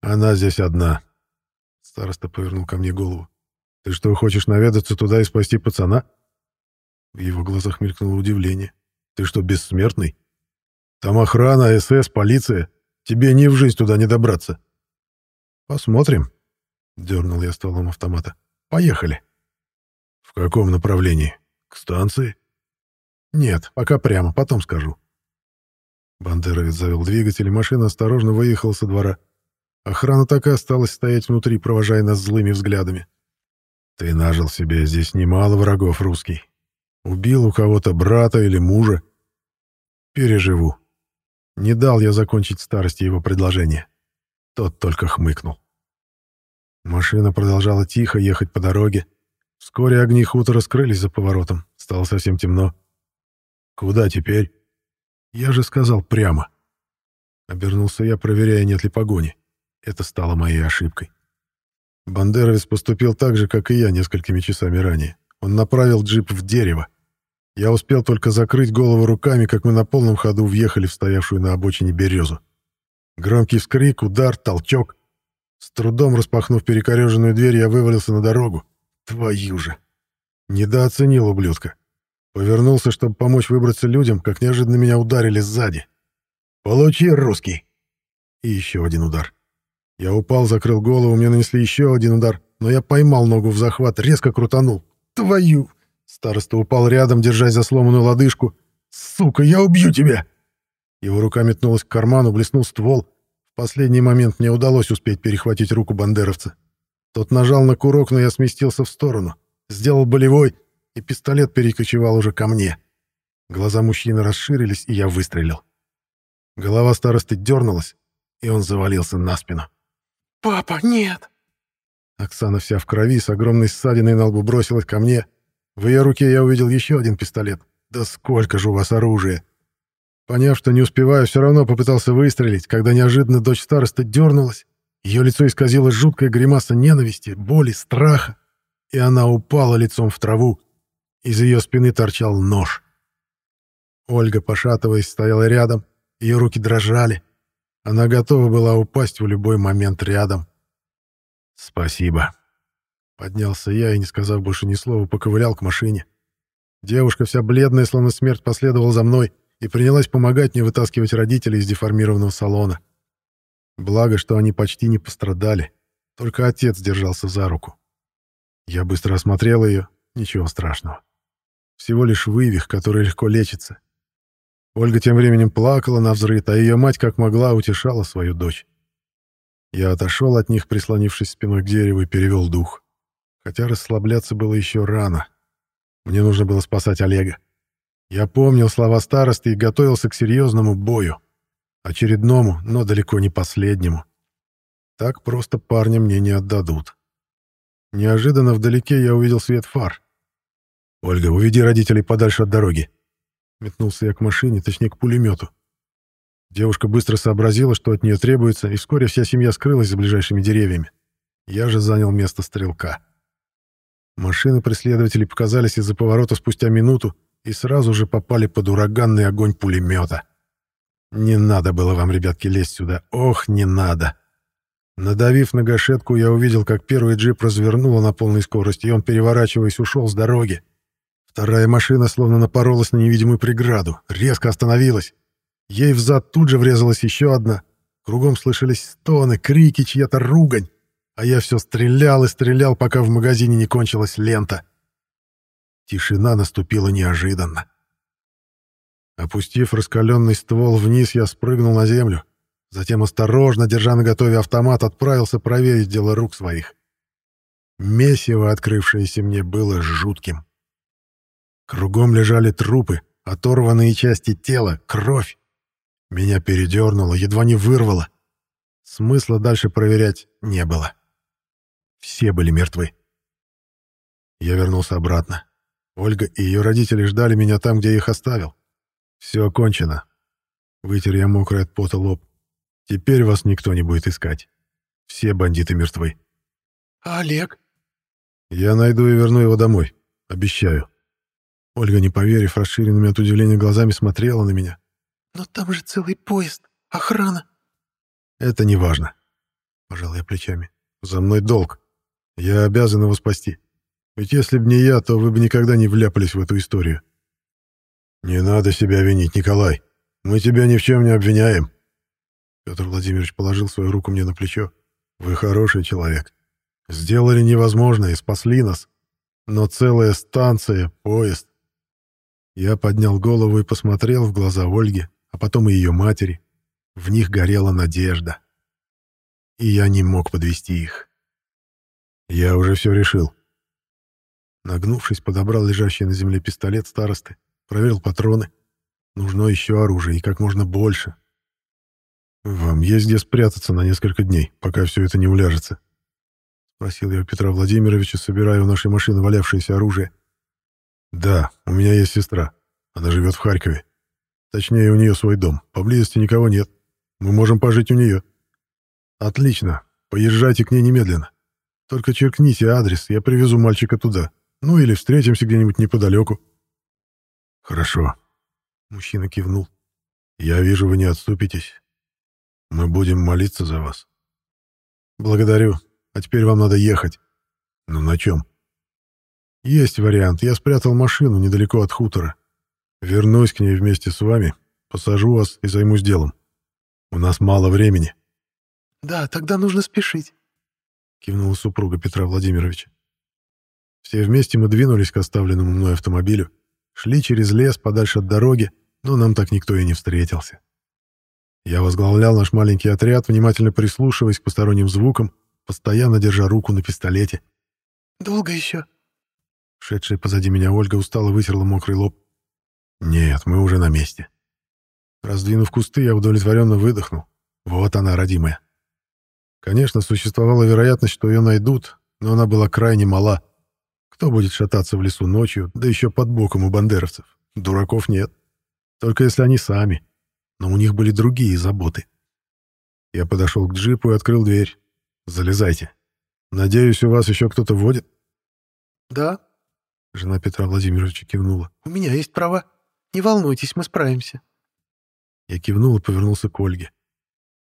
«Она здесь одна», — староста повернул ко мне голову. «Ты что, хочешь наведаться туда и спасти пацана?» В его глазах мелькнуло удивление. «Ты что, бессмертный? Там охрана, СС, полиция. Тебе ни в жизнь туда не добраться». «Посмотрим», — дернул я стволом автомата. «Поехали». «В каком направлении? К станции?» «Нет, пока прямо, потом скажу». Бандеровец завел двигатель, машина осторожно выехала со двора. Охрана так и осталась стоять внутри, провожая нас злыми взглядами. «Ты нажил себе здесь немало врагов, русский. Убил у кого-то брата или мужа. Переживу. Не дал я закончить старости его предложения. Тот только хмыкнул. Машина продолжала тихо ехать по дороге. Вскоре огни хутора скрылись за поворотом. Стало совсем темно. «Куда теперь?» «Я же сказал прямо». Обернулся я, проверяя, нет ли погони. Это стало моей ошибкой. Бандеровец поступил так же, как и я несколькими часами ранее. Он направил джип в дерево. Я успел только закрыть голову руками, как мы на полном ходу въехали в стоявшую на обочине березу. Громкий вскрик, удар, толчок. С трудом распахнув перекореженную дверь, я вывалился на дорогу. Твою же! Недооценил ублюдка. Повернулся, чтобы помочь выбраться людям, как неожиданно меня ударили сзади. «Получи, русский!» И еще один удар. Я упал, закрыл голову, мне нанесли еще один удар, но я поймал ногу в захват, резко крутанул. «Твою!» Староста упал рядом, держась за сломанную лодыжку. «Сука, я убью тебя!» Его рука метнулась к карману, блеснул ствол. В последний момент мне удалось успеть перехватить руку бандеровца. Тот нажал на курок, но я сместился в сторону. Сделал болевой, и пистолет перекочевал уже ко мне. Глаза мужчины расширились, и я выстрелил. Голова старосты дернулась, и он завалился на спину. «Папа, нет!» Оксана вся в крови, с огромной ссадиной на лбу бросилась ко мне. В ее руке я увидел еще один пистолет. «Да сколько же у вас оружия!» Поняв, что не успеваю, все равно попытался выстрелить, когда неожиданно дочь староста дернулась. Ее лицо исказило жуткая гримаса ненависти, боли, страха, и она упала лицом в траву. Из ее спины торчал нож. Ольга, пошатываясь, стояла рядом, ее руки дрожали. Она готова была упасть в любой момент рядом. «Спасибо». Поднялся я и, не сказав больше ни слова, поковылял к машине. Девушка, вся бледная, словно смерть, последовала за мной и принялась помогать мне вытаскивать родителей из деформированного салона. Благо, что они почти не пострадали. Только отец держался за руку. Я быстро осмотрел ее. Ничего страшного. Всего лишь вывих, который легко лечится. Ольга тем временем плакала на взрыв, а ее мать как могла утешала свою дочь. Я отошел от них, прислонившись спиной к дереву, и перевел дух. Хотя расслабляться было еще рано. Мне нужно было спасать Олега. Я помнил слова старосты и готовился к серьезному бою. Очередному, но далеко не последнему. Так просто парня мне не отдадут. Неожиданно вдалеке я увидел свет фар. «Ольга, уведи родителей подальше от дороги», Метнулся я к машине, точнее к пулемету. Девушка быстро сообразила, что от нее требуется, и вскоре вся семья скрылась за ближайшими деревьями. Я же занял место стрелка. Машины преследователей показались из-за поворота спустя минуту и сразу же попали под ураганный огонь пулемета. Не надо было вам, ребятки, лезть сюда. Ох, не надо. Надавив на гашетку, я увидел, как первый джип развернуло на полной скорости, и он, переворачиваясь, ушел с дороги. Вторая машина словно напоролась на невидимую преграду, резко остановилась. Ей взад тут же врезалась еще одна. Кругом слышались стоны, крики, чья-то ругань. А я все стрелял и стрелял, пока в магазине не кончилась лента. Тишина наступила неожиданно. Опустив раскаленный ствол вниз, я спрыгнул на землю. Затем, осторожно, держа на готове автомат, отправился проверить дело рук своих. Месиво, открывшееся мне, было жутким. Кругом лежали трупы, оторванные части тела, кровь. Меня передернуло, едва не вырвало. Смысла дальше проверять не было. Все были мертвы. Я вернулся обратно. Ольга и ее родители ждали меня там, где я их оставил. Все окончено. Вытер я мокрый от пота лоб. Теперь вас никто не будет искать. Все бандиты мертвы. А Олег? Я найду и верну его домой. Обещаю. Ольга, не поверив, расширенными от удивления глазами смотрела на меня. «Но там же целый поезд, охрана». «Это не важно», — пожал я плечами. «За мной долг. Я обязан его спасти. Ведь если б не я, то вы бы никогда не вляпались в эту историю». «Не надо себя винить, Николай. Мы тебя ни в чем не обвиняем». Петр Владимирович положил свою руку мне на плечо. «Вы хороший человек. Сделали невозможное, спасли нас. Но целая станция, поезд. Я поднял голову и посмотрел в глаза Ольги, а потом и ее матери. В них горела надежда. И я не мог подвести их. Я уже все решил. Нагнувшись, подобрал лежащий на земле пистолет старосты, проверил патроны. Нужно еще оружие и как можно больше. «Вам есть где спрятаться на несколько дней, пока все это не уляжется?» — спросил я у Петра Владимировича, собирая у нашей машины валявшееся оружие. «Да, у меня есть сестра. Она живет в Харькове. Точнее, у нее свой дом. Поблизости никого нет. Мы можем пожить у нее». «Отлично. Поезжайте к ней немедленно. Только черкните адрес, я привезу мальчика туда. Ну или встретимся где-нибудь неподалеку». «Хорошо». Мужчина кивнул. «Я вижу, вы не отступитесь. Мы будем молиться за вас». «Благодарю. А теперь вам надо ехать. Ну на чем? Есть вариант. Я спрятал машину недалеко от хутора. Вернусь к ней вместе с вами, посажу вас и займусь делом. У нас мало времени. Да, тогда нужно спешить, кивнула супруга Петра Владимировича. Все вместе мы двинулись к оставленному мной автомобилю, шли через лес подальше от дороги, но нам так никто и не встретился. Я возглавлял наш маленький отряд, внимательно прислушиваясь к посторонним звукам, постоянно держа руку на пистолете. «Долго еще?» Шедшая позади меня Ольга устало вытерла мокрый лоб. «Нет, мы уже на месте». Раздвинув кусты, я удовлетворенно выдохнул. Вот она, родимая. Конечно, существовала вероятность, что ее найдут, но она была крайне мала. Кто будет шататься в лесу ночью, да еще под боком у бандеровцев? Дураков нет. Только если они сами. Но у них были другие заботы. Я подошел к джипу и открыл дверь. Залезайте. Надеюсь, у вас еще кто-то водит? Да. Жена Петра Владимировича кивнула. У меня есть права. Не волнуйтесь, мы справимся. Я кивнул и повернулся к Ольге.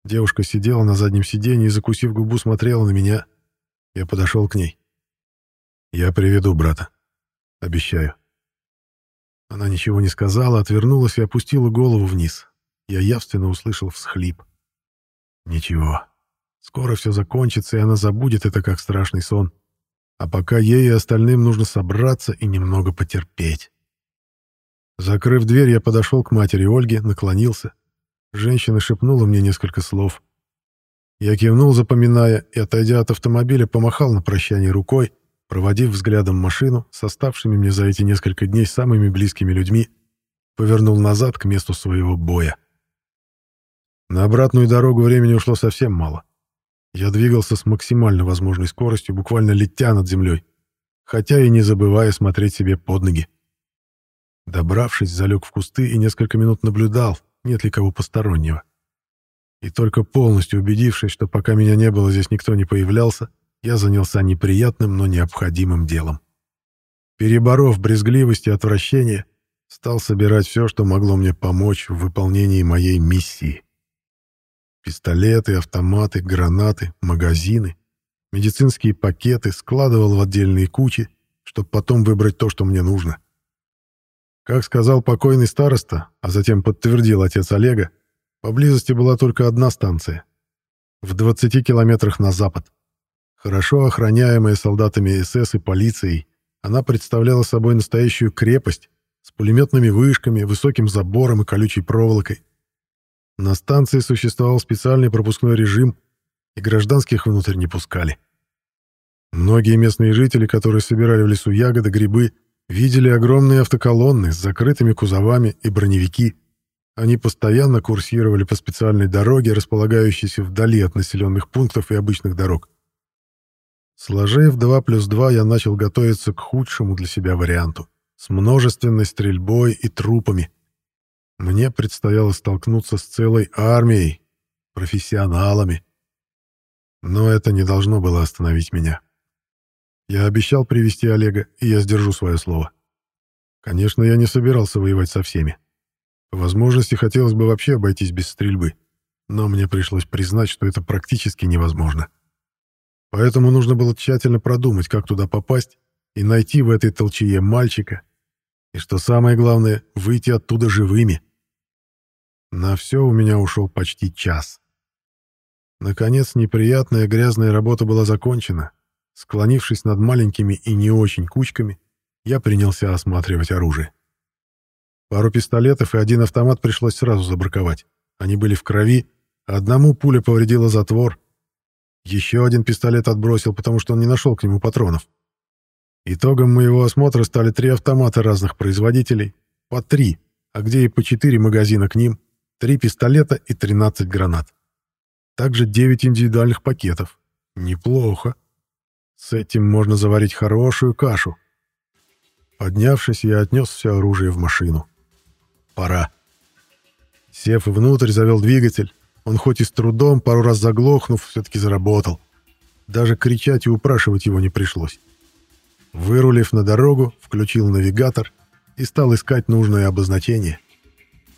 Девушка сидела на заднем сиденье и, закусив губу, смотрела на меня. Я подошел к ней. «Я приведу брата. Обещаю». Она ничего не сказала, отвернулась и опустила голову вниз. Я явственно услышал всхлип. «Ничего, Скоро все закончится, и она забудет это как страшный сон. А пока ей и остальным нужно собраться и немного потерпеть. Закрыв дверь, я подошел к матери Ольги, наклонился. Женщина шепнула мне несколько слов. Я кивнул, запоминая, и, отойдя от автомобиля, помахал на прощание рукой, проводив взглядом машину с оставшими мне за эти несколько дней самыми близкими людьми, повернул назад к месту своего боя. На обратную дорогу времени ушло совсем мало. Я двигался с максимально возможной скоростью, буквально летя над землей, хотя и не забывая смотреть себе под ноги. Добравшись, залег в кусты и несколько минут наблюдал, нет ли кого постороннего. И только полностью убедившись, что пока меня не было, здесь никто не появлялся, я занялся неприятным, но необходимым делом. Переборов брезгливость и отвращение, стал собирать все, что могло мне помочь в выполнении моей миссии. Пистолеты, автоматы, гранаты, магазины, медицинские пакеты складывал в отдельные кучи, чтобы потом выбрать то, что мне нужно. Как сказал покойный староста, а затем подтвердил отец Олега, поблизости была только одна станция. В 20 километрах на запад. Хорошо охраняемая солдатами СС и полицией, она представляла собой настоящую крепость с пулеметными вышками, высоким забором и колючей проволокой. На станции существовал специальный пропускной режим, и гражданских внутрь не пускали. Многие местные жители, которые собирали в лесу ягоды, грибы, видели огромные автоколонны с закрытыми кузовами и броневики. Они постоянно курсировали по специальной дороге, располагающейся вдали от населенных пунктов и обычных дорог. Сложив 2 плюс 2, я начал готовиться к худшему для себя варианту — с множественной стрельбой и трупами — мне предстояло столкнуться с целой армией, профессионалами. Но это не должно было остановить меня. Я обещал привести Олега, и я сдержу свое слово. Конечно, я не собирался воевать со всеми. По возможности хотелось бы вообще обойтись без стрельбы, но мне пришлось признать, что это практически невозможно. Поэтому нужно было тщательно продумать, как туда попасть, и найти в этой толчее мальчика, и, что самое главное, выйти оттуда живыми. На все у меня ушел почти час. Наконец, неприятная грязная работа была закончена. Склонившись над маленькими и не очень кучками, я принялся осматривать оружие. Пару пистолетов и один автомат пришлось сразу забраковать. Они были в крови, а одному пуля повредила затвор. Еще один пистолет отбросил, потому что он не нашел к нему патронов. Итогом моего осмотра стали три автомата разных производителей, по три, а где и по четыре магазина к ним, три пистолета и 13 гранат. Также 9 индивидуальных пакетов. Неплохо. С этим можно заварить хорошую кашу. Поднявшись, я отнес все оружие в машину. Пора. Сев внутрь, завел двигатель. Он хоть и с трудом, пару раз заглохнув, все-таки заработал. Даже кричать и упрашивать его не пришлось. Вырулив на дорогу, включил навигатор и стал искать нужное обозначение.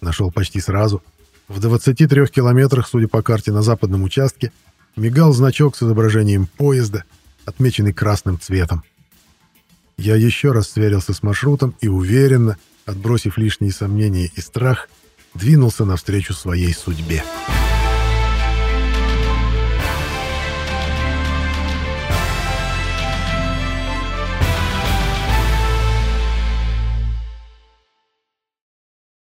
Нашел почти сразу. В 23 километрах, судя по карте на западном участке, мигал значок с изображением поезда, отмеченный красным цветом. Я еще раз сверился с маршрутом и уверенно, отбросив лишние сомнения и страх, двинулся навстречу своей судьбе. «Связь»